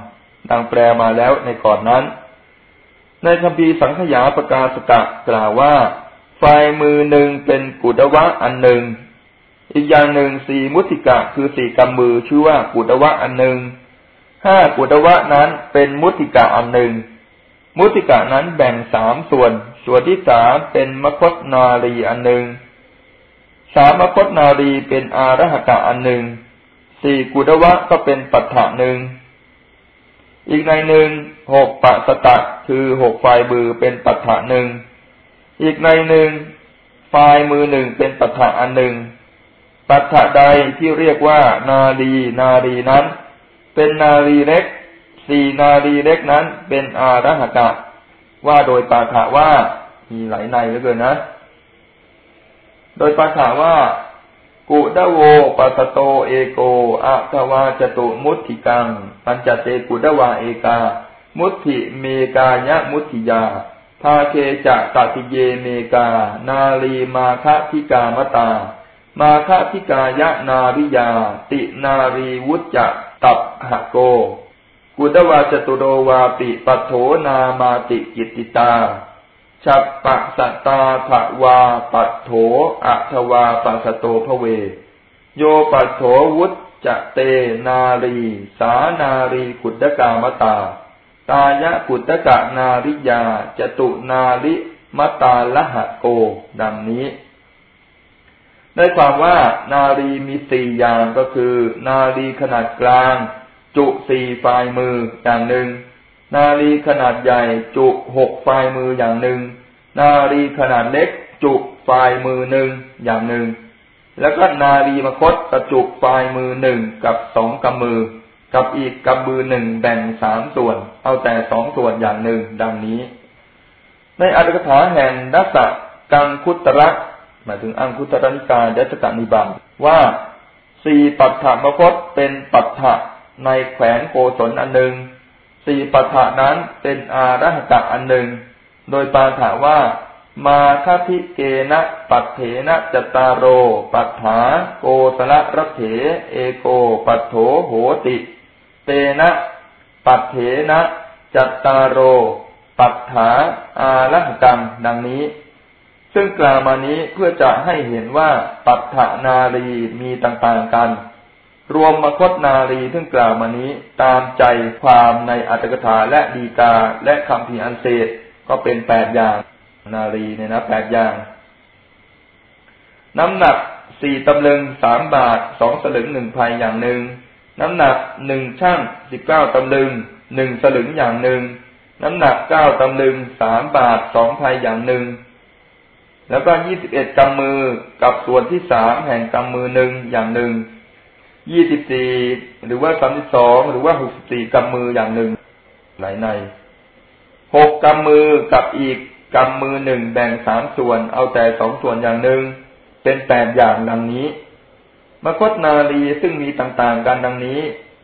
ดังแปลมาแล้วในก่อนนั้น ในคำพีสังขยาประกาศกะกล่าวว่าฝ่ายมือหนึ่งเป็นกุดวะอันหนึ่ง อีกอย่างหนึ่งสี่มุติกะคือสี่กำมือชื่อว่ากุดวะอันหนึ่งห้ากุดวะนั้นเป็นมุติกะอันหนึ่ง มุติกะนั้นแบ่งสามส่วน ส่วนที่สามเป็นมคตนารีอันหนึ่งสามมคตนารีเป็นอารหกะอันหนึ่งสี่กุดวะก็เป็นปัฏฐะหนึ่งอีกในหนึ่งหกปะสตะคือหกฝ่ายมือเป็นปัฏฐะหนึ่งอีกในหนึ่งฝ่ายมือหนึ่งเป็นปัฏฐะอันหนึ่งปัฏฐะใดที่เรียกว่านารีนารีนั้น เป็นนารีเล็กสี่นารีเล็กนั้นเป็นอารหกะว่าโดยปาฐะว่า มีหลายในเหลือเกินนะ โดยปาฐะว่า กุดโวปัสโตเอโกอะทวาจตุมุติกัง ปัญจเตกุดวาเอกา มุติเมกายะมุติยาภาเคจะตัติเยเมกา นาลีมาคะทิกามตา มาคทิกายะนาริยา ตินารีวุจจะตับหะโก กุตวาจตุโรวาปิปัโถนามาติกิติตา ฉับปะสตาภวาปัโถอัทวาปัสโตภเว โยปัโถวุจจะเตนารี สานารีกุตกามตา ตายะกุตกะนาริยาจตุนาริมตาละหะโก ดังนี้ ได้ความว่านารีมีสี่อย่างก็คือ นารีขนาดกลาง จุสี่ฝ่ายมืออย่างหนึ่ง นารีขนาดใหญ่จุหกฝ่ายมืออย่างหนึ่ง นารีขนาดเล็ก จุฝ่ายมือหนึ่งอย่างหนึ่ง แล้วก็นารีมคตกระจุกฝ่ายมือหนึ่งกับสองกำมือ กับอีกกำมือหนึ่งแบ่งสามส่วน เอาแต่สองส่วนอย่างหนึ่งดังนี้ ในอัตถกถาแห่งดัสสะกังคุตระหมายถึงอังคุตรนิกายดัชกานิบาตว่าสี่ปัฏฐมคตเป็นปัฏฐะในแขวนโกศลอันหนึ่งสี่ปัฏฐะนั้นเป็นอารัหกะอันหนึ่ง โดยปาถาว่า มาคทิเกนะปัตเถนะจตารโร ปัฏฐาโกสละรเถ เอโก ปัตโถโหติ เตนะปัตเถนะจัตตาโร ปัฏฐาอาลังกรรมดังนี้ ซึ่งกล่าวมานี้เพื่อจะให้เห็นว่าปัฏฐานารีมีต่างๆกันรวมมคตนารีซึ่งกล่าวมานี้ตามใจความในอัตถกถาและดีกาและคำพีอันเศษ ก็เป็นแปดอย่าง นารีเนี่ยนะแปดอย่าง น้ำหนักสี่ตำลึงสามบาทสองสลึงหนึ่งภัยอย่างหนึ่งน้ำหนักหนึ่งช่างสิบเก้าตำลึงหนึ่งสลึงอย่างหนึ่งน้ำหนักเก้าตำลึงสามบาทสองภัยอย่างหนึ่งแล้วก็ยี่สิบเอ็ดกำมือกับส่วนที่สามแห่งกำมือหนึ่งอย่างหนึ่งยี่สิบสี่หรือว่าสามสิบสองหรือว่าหกสิบสี่กำมืออย่างหนึ่งหลายใน หกกำมือกับอีกกำมือหนึ่งแบ่งสามส่วน เอาแต่สองส่วนอย่างหนึ่ง เป็นแปดอย่างดังนี้ มคตนาลีซึ่งมีต่างๆกันดังนี้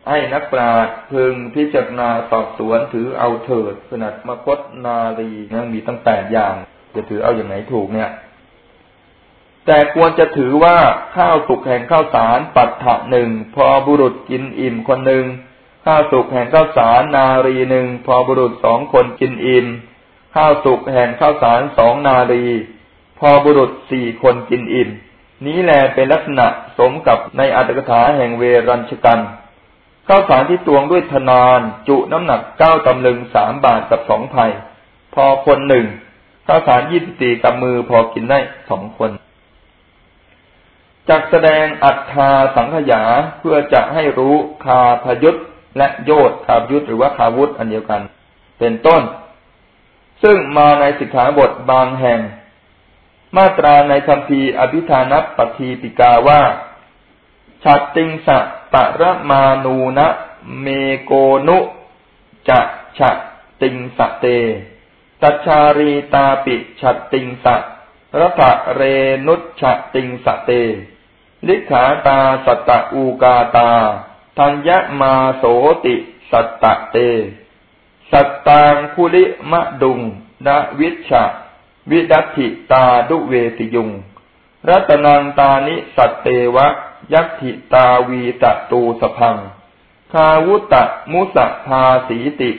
ให้นักปราชญ์พึงพิจารณาสอบสวนถือเอาเถิดขนาดมคตนาลีนั้นมีตั้งแปดอย่าง จะถือเอาอย่างไหนถูกเนี่ย แต่ควรจะถือว่าข้าวสุกแห่งข้าวสารปัตถะหนึ่งพอบุรุษกินอิ่มคนหนึ่ง ข้าวสุกแห่งข้าวสารนารีหนึ่งพอบุรุษสองคนกินอิ่มข้าวสุกแห่งข้าวสารสองนารี พอบุรุษสี่คนกินอิ่ม นี้แลเป็นลักษณะสมกับในอัตถกถาแห่งเวรัญชกันข้าวสารที่ตวงด้วยธนานจุน้ำหนักเก้าตำลึงสามบาทกับสองไผ่พอคนหนึ่งข้าวสารยี่สิบสี่กำมือพอกินได้สองคนจักแสดงอัตถาสังขยาเพื่อจะให้รู้คาพยุต และโยธคาพยุตหรือว่าคาวุธอันเดียวกัน เป็นต้น ซึ่งมาในสิกขาบทบางแห่ง มาตราในคำพีอภิธานัปฏิปิกาว่าฉัตติงสะปะระมานูนะเมโกนุจะฉะติงสะเตตัชารีตาปิฉัตติงสะรัตเรนุฉะติงสะเต ลิขาตาสัตตอูกาตา ทัญญมาโสติสัตตะเต สัตตังคุลิมะดุงดวิชะวิดัติตาดุเวติยุง รัตนังตานิสัตเตวะ ยักถิตาวีตะตูสพัง คาวุตะมุสะพาสีติ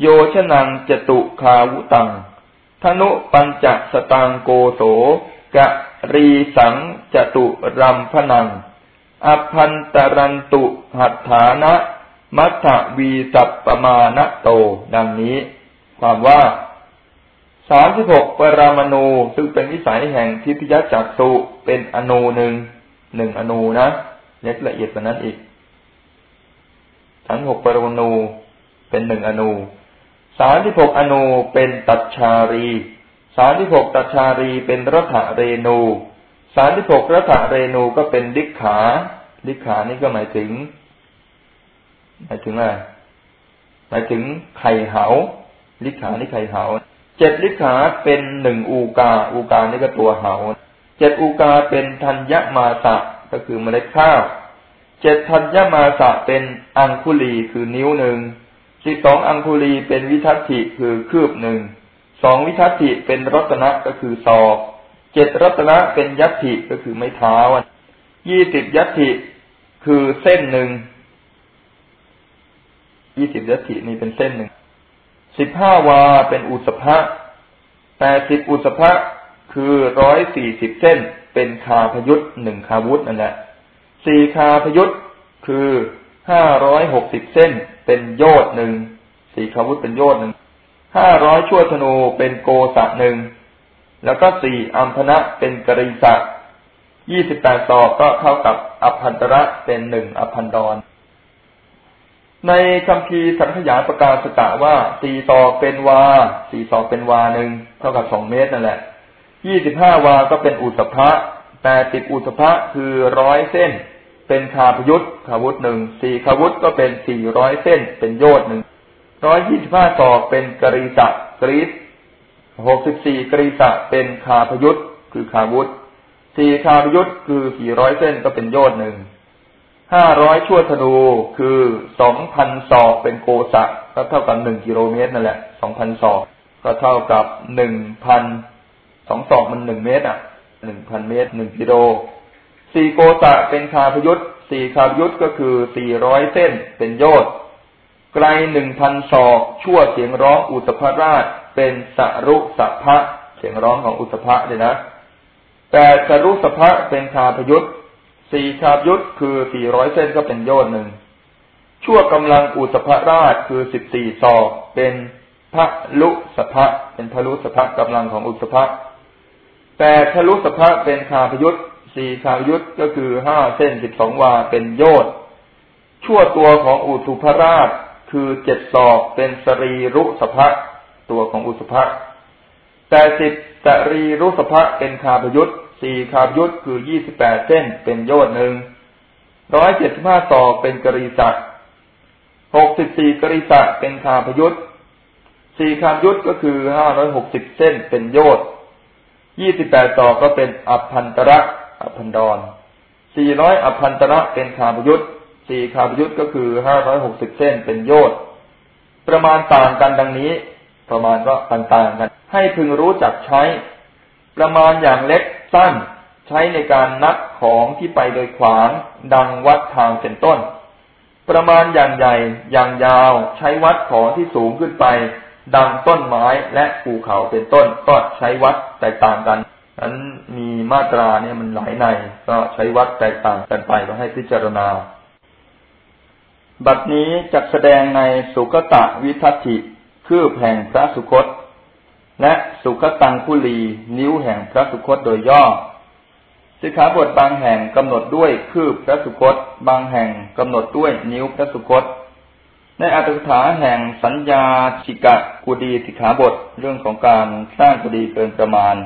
โยชนังจตุคาวุตัง ธนุปัญจสตังโกโสกะรีสังจตุรัมพนัง อพันตรันตุหัตถานะมัทธวีสัปปมาณโต ดังนี้ ความว่าสามสิบหกปรามาณูซึ่งเป็นวิสัยแห่งทิพยจักสุเป็นอนูหนึ่งหนึ่งอนูนะเล็กละเอียดกว่านั้นอีก ทั้งหกปรามาณูเป็นหนึ่งอนูสามที่หกอนูเป็นตัชารีสามที่หกตัชารีเป็นรัฐเรนู สามที่หกรัฐเรนูก็เป็นลิกขาลิกขานี่ก็หมายถึง หมายถึงอะไรหมายถึงไข่เหาลิกขานี่ไข่เหาเจ็ดลิขาเป็นหนึ่งอูกา อูกานี่ก็ตัวเหาเจ็ดอูกาเป็นธัญญมาสะก็คือเมล็ดข้าวเจ็ดธัญญมาสะเป็นอังคุลีคือนิ้วหนึ่งสิบสองอังคุลีเป็นวิทัติคือคืบหนึ่งสองวิทัติเป็นรัตนะก็คือศอก เจ็ดรัตนะเป็นยัตถิก็คือไม้เท้ายี่สิบยัตถิคือเส้นหนึ่งยี่สิบยัตถินี่เป็นเส้นหนึ่งสิบห้าวาเป็นอุสภะแปดสิบอุสภะคือร้อยสี่สิบเส้น เป็นคาพยุตหนึ่งคาวุธนั่นแหละสี่คาพยุตคือห้าร้อยหกสิบเส้น เป็นโยดหนึ่งสี่คาวุธเป็นโยดหนึ่งห้าร้อยชั่วธนูเป็นโกสะหนึ่ง แล้วก็สี่อัมพนะเป็นกริสะยี่สิบแปดศอกก็เท่ากับอภันตระเป็นหนึ่งอภันดร ในคำพีสังขยาประกาศกะว่าสี่ศอกเป็นวาสี่ศอกเป็นวาหนึ่งเท่ากับสองเมตรนั่นแหละยี่สิบห้าวาก็เป็นอุตภะแปดสิบอุตภะคือร้อยเส้น เป็นคาพยุตขาวุธหนึ่งสี่ขาวุธก็เป็นสี่ร้อยเส้นเป็นโยดหนึ่งร้อยยี่สิบห้าศอกเป็นกริสะกรีส หกสิบสี่กริสะเป็นคาพยุตคือคาวุธสี่คาพยุตคือสี่ร้อยเส้นก็เป็นโยดหนึ่งห้าร้อยชั่วธนูคือสองพันศอกเป็นโกสะก็เท่ากับหนึ่งกิโลเมตรนั่นแหละสองพันศอกก็เท่ากับหนึ่งพันสองศอกมันหนึ่งเมตรอะหนึ่งพันเมตรหนึ่งกิโลสี่โกสะเป็นคาพยุตสี่คาพยุตก็คือสี่ร้อยเส้นเป็นโยชน์ไกลหนึ่งพันศอกชั่วเสียงร้องอุตภราช เป็นสรุสภะเสียงร้องของอุตภะเลยนะ แต่สรุสภะเป็นชาพยุทธสี่ชาพยุทธคือสี่ร้อยเส้นก็เป็นโยชน์หนึ่งชั่วกำลังอุตภราชคือสิบสี่ศอกเป็นพระลุสภะเป็นพระลุสภะกำลังของอุตภะแต่ทะลุสภะเป็นคาพยุทธสี่คาพยุทธก็คือห้าเส้นสิบสองวาเป็นโยชน์ชั่วตัวของอุทุพราชคือเจ็ดศอกเป็นสรีรุสภะ ตัวของอุสุภะแต่สิบสรีรุสภะเป็นคาพยุทธสี่คาพยุทธคือยี่สิบแปดเส้นเป็นโยชน์หนึ่งร้อยเจ็ดสิบห้าศอเป็นกริสักหกสิบสี่กริสักเป็นคาพยุทธสี่คาพยุทธก็คือห้าร้อยหกสิบเส้นเป็นโยชน์ยี่สิบแปดศอกก็เป็นอภันตระอภันดรสี่ร้อยอภันตระเป็นคาพยุทธสี่คาพยุทธก็คือห้าร้อยหกสิบเส้นเป็นโยชน์ประมาณต่างกันดังนี้ ประมาณก็ต่างๆกัน ให้พึงรู้จักใช้ ประมาณอย่างเล็กสั้น ใช้ในการนับของที่ไปโดยขวาง ดังวัดทางเป็นต้น ประมาณอย่างใหญ่อย่างยาวใช้วัดของที่สูงขึ้นไป ดังต้นไม้และภูเขาเป็นต้นก็ใช้วัดแตกต่างกันนั้นมีมาตราเนี่ยมันหลายใน ก็ใช้วัดแตกต่างกันไปก็ให้พิจารณา บัดนี้จักแสดงในสุกตะวิทัติ คือแห่งพระสุคต และสุกตังคุลี นิ้วแห่งพระสุคตโดยย่อสิกขาบทบางแห่งกำหนดด้วยคือพระสุคต บางแห่งกำหนดด้วยนิ้วพระสุคต ในอัตถกถาแห่งสัญญาชิกะกุดีสิกขาบทเรื่องของการสร้างกุดีเกินประมาณ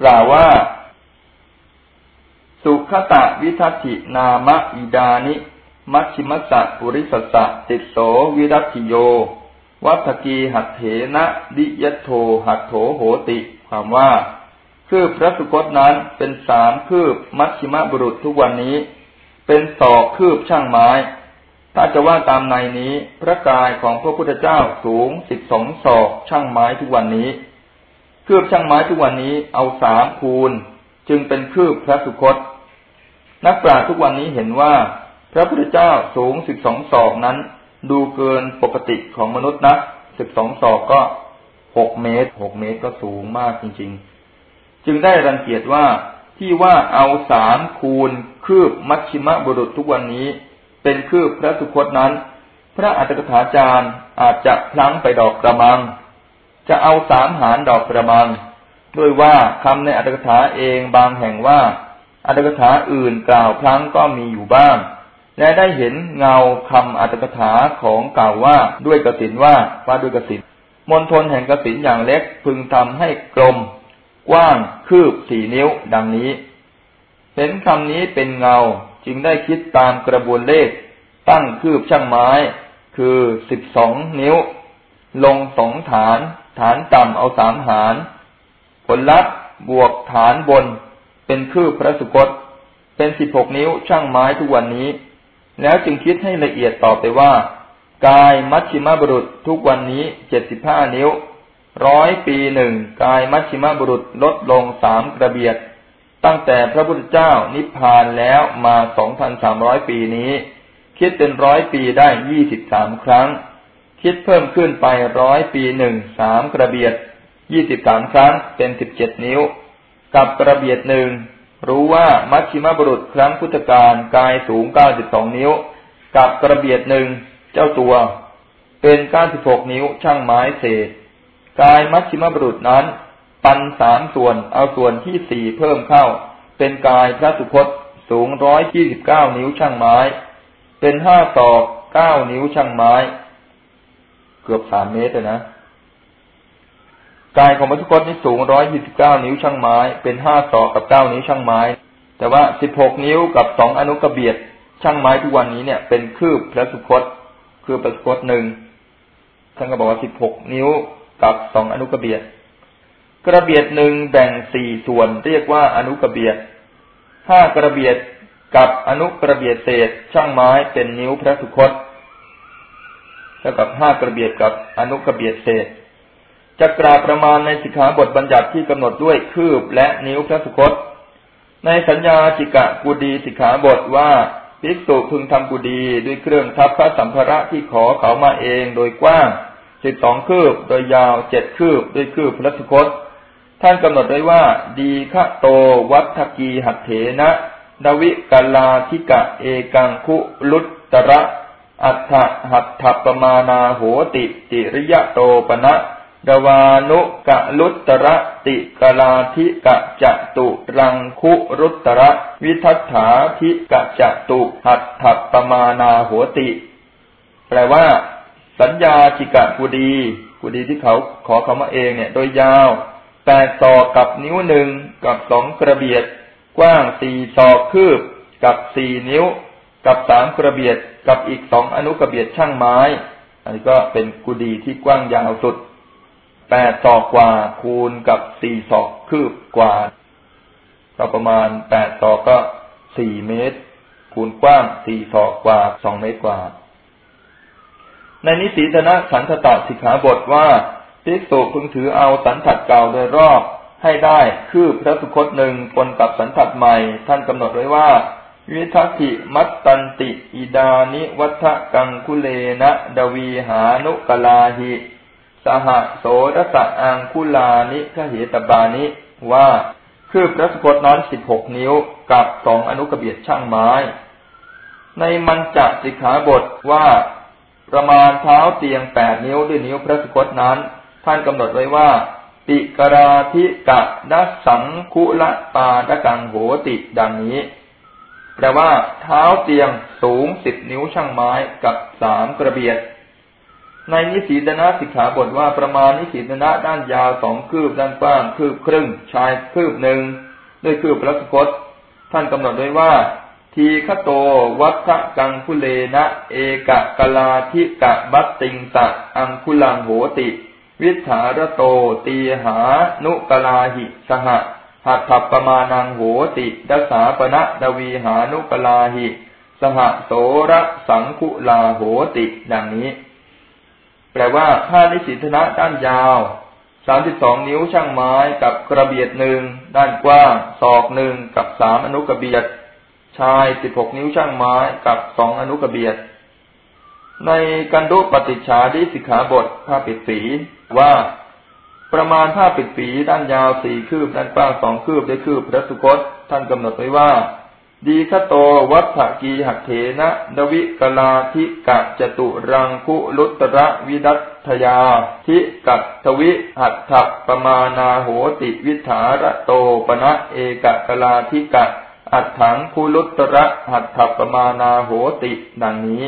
กล่าวว่า สุขตะวิทัตินามะอิดานิ มัชชิมัสสะปุริสัสสะติโสวิรัติโย วัฏกีหัตเถนะดิยโทหัตโถโหติ ความว่า คืบพระสุคตนั้นเป็นสามคืบมัชชิมบุรุษทุกวันนี้ เป็นศอกคืบช่างไม้ ถ้าจะว่าตามในนี้ พระกายของพระพุทธเจ้าสูงสิบสองศอกช่างไม้ทุกวันนี้ คืบช่างไม้ทุกวันนี้เอาสามคูณ จึงเป็นคืบพระสุคต นักปราชญ์ทุกวันนี้เห็นว่า พระพุทธเจ้าสูงสิบสองศอกนั้น ดูเกินปกติของมนุษย์นะสิบสองศอกก็หกเมตรหกเมตรก็สูงมากจริง ๆ จึงได้รังเกียจว่าที่ว่าเอาสามคูณคืบมัชชิมะบุรุษทุกวันนี้ เป็นคืบพระสุคตนั้น พระอัตถกถาจารย์อาจจะพลั้งไปดอกกระมัง จะเอาสามหารดอกกระมัง ด้วยว่าคำในอัตถกถาเองบางแห่งว่าอัตถกถาอื่นกล่าวพลั้งก็มีอยู่บ้าง และได้เห็นเงาคำอัตถกถาของกล่าวว่าด้วยกสินว่าว่าด้วยกสินมณฑลแห่งกสินอย่างเล็กพึงทำให้กลม กว้างคืบสี่นิ้วดังนี้ เห็นคำนี้เป็นเงาจึงได้คิดตามกระบวนเลข ตั้งคืบช่างไม้ คือสิบสองนิ้ว ลงสองฐาน ฐานต่ำเอาสามหาร ผลลัพธ์บวกฐานบน เป็นคืบพระสุคตเป็นสิบหกนิ้วช่างไม้ทุกวันนี้ แล้วจึงคิดให้ละเอียดต่อไปว่า กายมัชชิมบุรุษทุกวันนี้เจ็ดสิบห้านิ้ว ร้อยปีหนึ่งกายมัชชิมบุรุษลดลงสามกระเบียด ตั้งแต่พระพุทธเจ้านิพพานแล้วมาสองพันสามร้อยปีนี้ คิดเป็นร้อยปีได้ยี่สิบสามครั้ง คิดเพิ่มขึ้นไปร้อยปีหนึ่งสามกระเบียดยี่สิบสามครั้งเป็นสิบเจ็ดนิ้ว กับกระเบียดหนึ่ง รู้ว่ามัชชิมบุรุษครั้งพุทธกาลกายสูงเก้าสิบสองนิ้ว กับกระเบียดหนึ่งเจ้าตัว เป็นเก้าสิบหกนิ้วช่างไม้เศษ กายมัชชิมบุรุษนั้น ปันสามส่วนเอาส่วนที่สี่เพิ่มเข้า เป็นกายพระสุคตสูงร้อยยี่สิบเก้านิ้วช่างไม้ เป็นห้าศอกเก้านิ้วช่างไม้ เกือบสามเมตรเลยนะ กายของมัทุคตนี่สูงร้อยยี่สิบเก้านิ้วช่างไม้ เป็นห้าศอกกับเก้านิ้วช่างไม้ แต่ว่าสิบหกนิ้วกับสองอนุกระเบียดช่างไม้ทุกวันนี้เนี่ยเป็นคืบพระสุคตคือพระสุคตหนึ่งท่านก็บอกว่าสิบหกนิ้วกับสองอนุกระเบียด กระเบียดหนึ่งแบ่งสี่ส่วนเรียกว่าอนุกระเบียดห้ากระเบียดกับอนุกระเบียดเศษช่างไม้เป็นนิ้วพระสุคตเท่ากับห้ากระเบียดกับอนุกระเบียดเศษ จะกราบประมาณในสิกขาบทบัญญัติที่กำหนดด้วยคืบและนิ้วพระสุคต ในสัญญาจิกะกูดีสิกขาบทว่าภิกษุพึงทำกุดีด้วยเครื่องทับพระสัมภาระที่ขอเขามาเองโดยกว้างสิบสองคืบโดยยาวเจ็ดคืบด้วยคืบพระสุคต ท่านกำหนดไว้ว่า ดีฆะโตวัตกีหัตเถนะดวิกาลาธิกะเอกังคุลุตตระอัฏฐหัตถปมานาโหติติริยะโตปนะ ดวานุกะลุตตระติกลาธิกะจตุรังคุรุตตระวิทัฏฐาธิกะจตุหัตถปมานาโหติ แปลว่า สัญญาจิกะกุดีกุดีที่เขาขอเขามาเองเนี่ย โดยยาวแปดศอกกับนิ้วหนึ่งกับสองกระเบียด กว้างสี่ศอกคืบ กับสี่นิ้ว กับสามกระเบียด กับอีกสองอนุกระเบียดช่างไม้ อันนี้ก็เป็นกุดีที่กว้างยาวสุด แปดศอกกว่าคูณกับสี่ศอกคืบกว่าก็ประมาณแปดศอกก็สี่เมตร คูณกว้างสี่ศอกกว่าสองเมตรกว่า ในนิสีธนะสันทตสิกขาบทว่าภิกษุพึงถือเอาสันถัดเก่าโดยรอบให้ได้คือพระสุคตหนึ่งปนกับสันถัดใหม่ ท่านกำหนดไว้ว่า วิทัติมัตตันติ อิดานิวัฏกังคุเลนะ ดวีหานุกลาหิ สหโสรสะอังคุลานิขเหตบานิว่าคือพระสกดนั้นสิบหกนิ้วกับสองอนุกเบียดช่างไม้ ในมันจะสิกขาบทว่าประมาณเท้าเตียงแปดนิ้วด้วยนิ้วพระสกดนั้น ท่านกำหนดไว้ว่า ติกราธิกะดัสังคุละปาดกังโหติดังนี้ แปลว่าเท้าเตียงสูงสิบนิ้วช่างไม้กับสามกระเบียด ในนิสีดนะสิกขาบทว่าประมาณนิสีดนะด้านยาวสองคืบด้านกว้างคืบครึ่ง ชายคืบหนึ่งด้วยคืบพระสกตท่านกำหนดไว้ว่า ทีฆโต วัฏกังคุเลนะ เอกะกลาธิกะบัตติงสะอังคุลังโหติ วิถารโต ตีหานุกลาหิสหะหัตถปมานังโหติดสาปณะดวีหานุกลาหิ สหโสระสังคุลาโหติ ดังนี้ แปลว่าผ้านิสิทนะด้านยาวสามสิบสองนิ้วช่างไม้กับกระเบียดหนึ่งด้านกว้างศอกหนึ่งกับสามอนุกระเบียด ชายสิบหกนิ้วช่างไม้กับสองอนุกระเบียด ในกันดุปฏิชาดิสิกขาบทผ้าปิดฝีว่า ประมาณผ้าปิดฝีด้านยาวสี่คืบด้านกว้างสองคืบได้คืบพระสุคตท่านกำหนดไว้ว่า ดีคโตวัฏกีหักเถนะดวิกลาธิกะจตุรังคุลุตระวิดัตยาทิกัตทวิหัตถปมานาโหติวิถาระโตปณะเอกกลาธิกะอัฏถังคุลุตระหัตถปมานาโหติดังนี้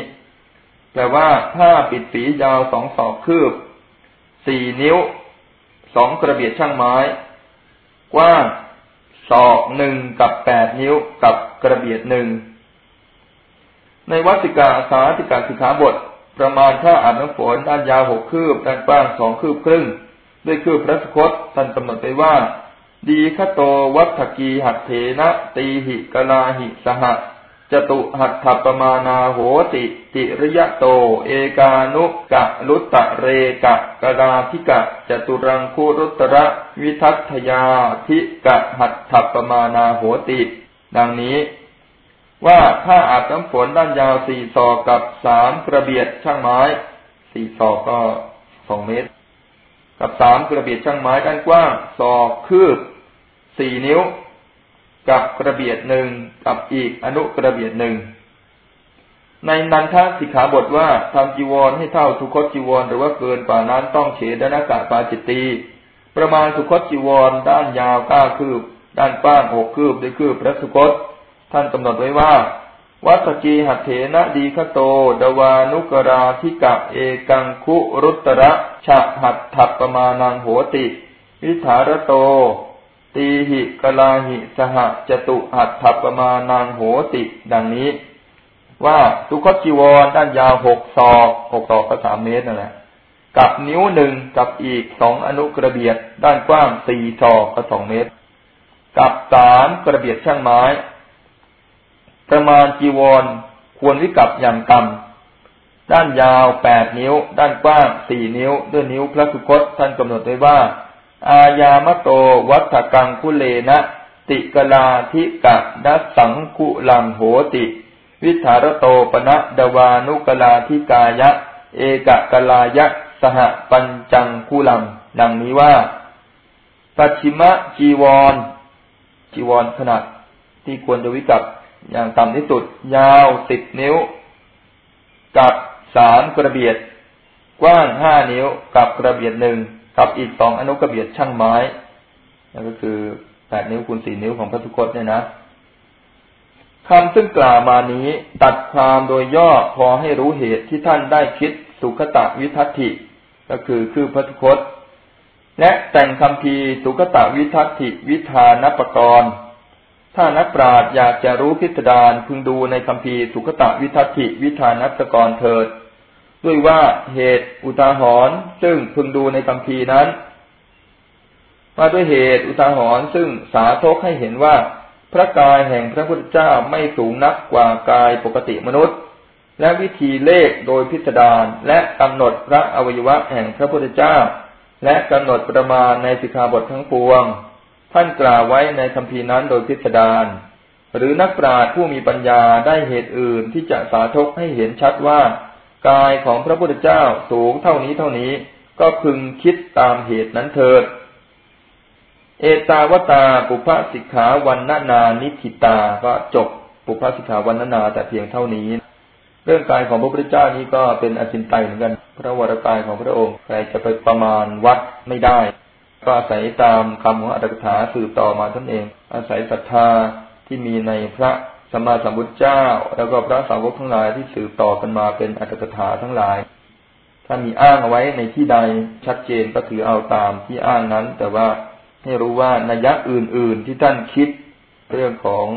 แปลว่าถ้าปิดฝียาวสองศอกคืบ สี่นิ้ว สองกระเบียดช่างไม้ กว้าง ตอกหนึ่งกับแปดนิ้วกับกระเบียดหนึ่ง ในวัติกาสาติกาสิกขาบท ประมาณถ้าอาบน้ำฝนด้านยาวหกคืบด้านกว้างสองคืบครึ่ง ด้วยคืบพระสคตท่านกำหนดไปว่า ดีคโตวัฏกีหัตเถนะตีหิกลาหิสหะ จตุหัตถปมานาโหติติริยโต เอกานุกะลุตตะเรกะกดาธิกะจตุรังคูรุตระวิทัตยาธิกะหัตถปมานาโหติ ดังนี้ ว่าถ้าอาบน้ำฝนด้านยาวสี่ศอกกับสามกระเบียดช่างไม้สี่ศอกก็สองเมตร กับสามกระเบียดช่างไม้ด้านกว้างศอกคืบสี่นิ้ว กับกระเบียดหนึ่งกับอีกอนุกระเบียดหนึ่งในนันทสิกขาบทว่าทำจีวรให้เท่าทุคตจีวร หรือว่าเกินกว่านั้นต้องเฉดนากาปาจิตตีประมาณสุคตจีวร ด้านยาวเก้าคืบ ด้านกว้างหกคืบด้วยคืบพระสุคต ท่านกำหนดไว้ว่า วัตจีหัตเถนะดีคโต ดวานุกราธิกะเอกังคุรุตระฉะหัตถัปปมานังโหติ วิถารโต ตีหิกลาหิสหจตุหัตถปมานังโหติ ดังนี้ ว่าสุคจีวรด้านยาวหกศอกหกศอกก็สามเมตรนั่นแหละกับนิ้วหนึ่งกับอีกสองอนุกระเบียดด้านกว้างสี่ศอกก็สองเมตร กับสามกระเบียดช่างไม้ ประมาณจีวรควรวิกับอย่างต่ำด้านยาวแปดนิ้ว ด้านกว้างสี่นิ้ว ด้วยนิ้วพระสุคตท่านกำหนดไว้ว่า อายามโตวัฏกังคุเลนะ ติกลาธิกะดัสังคุลังโหติ วิถารโตปณะดวานุกลาธิกายะ เอกกลายะ สหปัญจังคูลัง ดังนี้ว่า ปัจฉิมะจีวร จีวรขนาดที่ควรจะวิกับอย่างต่ำที่สุด ยาวสิบนิ้ว กับสามกระเบียด กว้างห้านิ้วกับกระเบียดหนึ่ง กับอีกสองอนุกระเบียดช่างไม้นั่นก็คือแปดนิ้วคูณสี่นิ้วของพระทุกข์เนี่ยนะคำซึ่งกล่าวมานี้ตัดความโดยย่อพอให้รู้เหตุที่ท่านได้คิดสุขตะวิทัติก็คือคือพระทุคตและแต่งคำพีสุขตะวิทัติวิธานปกรณ์ถ้านักปราชญ์อยากจะรู้พิสดารพึงดูในคำพีสุขตะวิทัติวิธานปกรณ์เถิด ด้วยว่าเหตุอุทาหรณ์ซึ่งพึงดูในคำพีนั้นมาด้วยเหตุอุทาหรณ์ซึ่งสาธกให้เห็นว่า พระกายแห่งพระพุทธเจ้าไม่สูงนักกว่ากายปกติมนุษย์ และวิธีเลขโดยพิสดารและกำหนดพระอวัยวะแห่งพระพุทธเจ้า และกำหนดประมาณในสิกขาบททั้งปวง ท่านกล่าวไว้ในคำพีนั้นโดยพิสดารหรือนักปราชญ์ผู้มีปัญญาได้เหตุอื่นที่จะสาธกให้เห็นชัดว่า กายของพระพุทธเจ้าสูงเท่านี้เท่านี้ ก็พึงคิดตามเหตุนั้นเถิด เอตาวตาปุพสิกขาวันนานานิธิตาก็จบปุพสิกขาวันนานาแต่เพียงเท่านี้ เรื่องกายของพระพุทธเจ้านี้ก็เป็นอจินไตยเหมือนกัน พระวรกายของพระองค์ใครจะไปประมาณวัดไม่ได้ ก็อาศัยตามคำของอัตถกถาสืบต่อมาท่านเอง อาศัยศรัทธาที่มีในพระ สมมาสัมพุทธเจ้า แล้วก็พระสาวกทั้งหลายที่สืบต่อกันมาเป็นอัตถกถาทั้งหลาย ถ้ามีอ้างเอาไว้ในที่ใดชัดเจนก็ถือเอาตามที่อ้างนั้น แต่ว่าให้รู้ว่านัยะอื่น ๆ ที่ท่านคิดเรื่องของ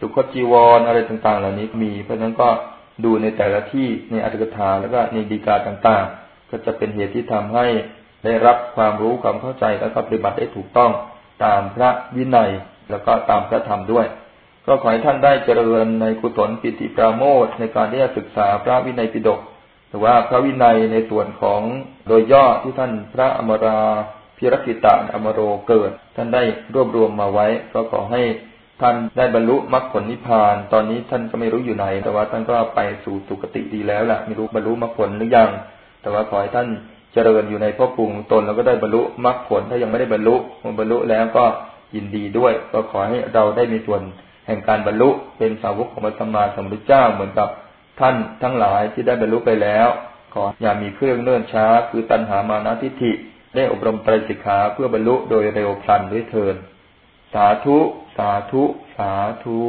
สุขจีวรอะไรต่าง ๆ เหล่านี้มี เพราะฉะนั้นก็ดูในแต่ละที่ในอัตถกถาแล้วก็ในดีกาต่าง ๆ ก็จะเป็นเหตุที่ทำให้ได้รับความรู้ความเข้าใจแล้วก็ปฏิบัติได้ถูกต้องตามพระวินัยแล้วก็ตามพระธรรมด้วย ก็ขอให้ท่านได้เจริญในกุศลปิติปราโมทในการที่จะศึกษาพระวินัยปิฎกหรือว่าพระวินัยในส่วนของโดยย่อที่ท่านพระอมราพิรกิตาอมโรเกิด ท่านได้รวบรวมมาไว้ ก็ขอให้ท่านได้บรรลุมรรคผลนิพพาน ตอนนี้ท่านก็ไม่รู้อยู่ไหน แต่ว่าท่านก็ไปสู่สุคติดีแล้วแหละไม่รู้บรรลุมรรคผลหรือยัง แต่ว่าขอให้ท่านเจริญอยู่ในพ่อปรุงตนแล้วก็ได้บรรลุมรรคผลถ้ายังไม่ได้บรรลุมันบรรลุแล้วก็ยินดีด้วย ก็ขอให้เราได้มีส่วน แห่งการบรรลุเป็นสาวกของพระสัมมาสัมพุทธเจ้าเหมือนกับท่านทั้งหลายที่ได้บรรลุไปแล้ว ขออย่ามีเครื่องเนื่นช้า คือตัณหามานะทิฏฐิ ได้อบรมไตรสิกขาเพื่อบรรลุโดยเร็วพลันด้วยเทิน สาธุ สาธุ สาธุ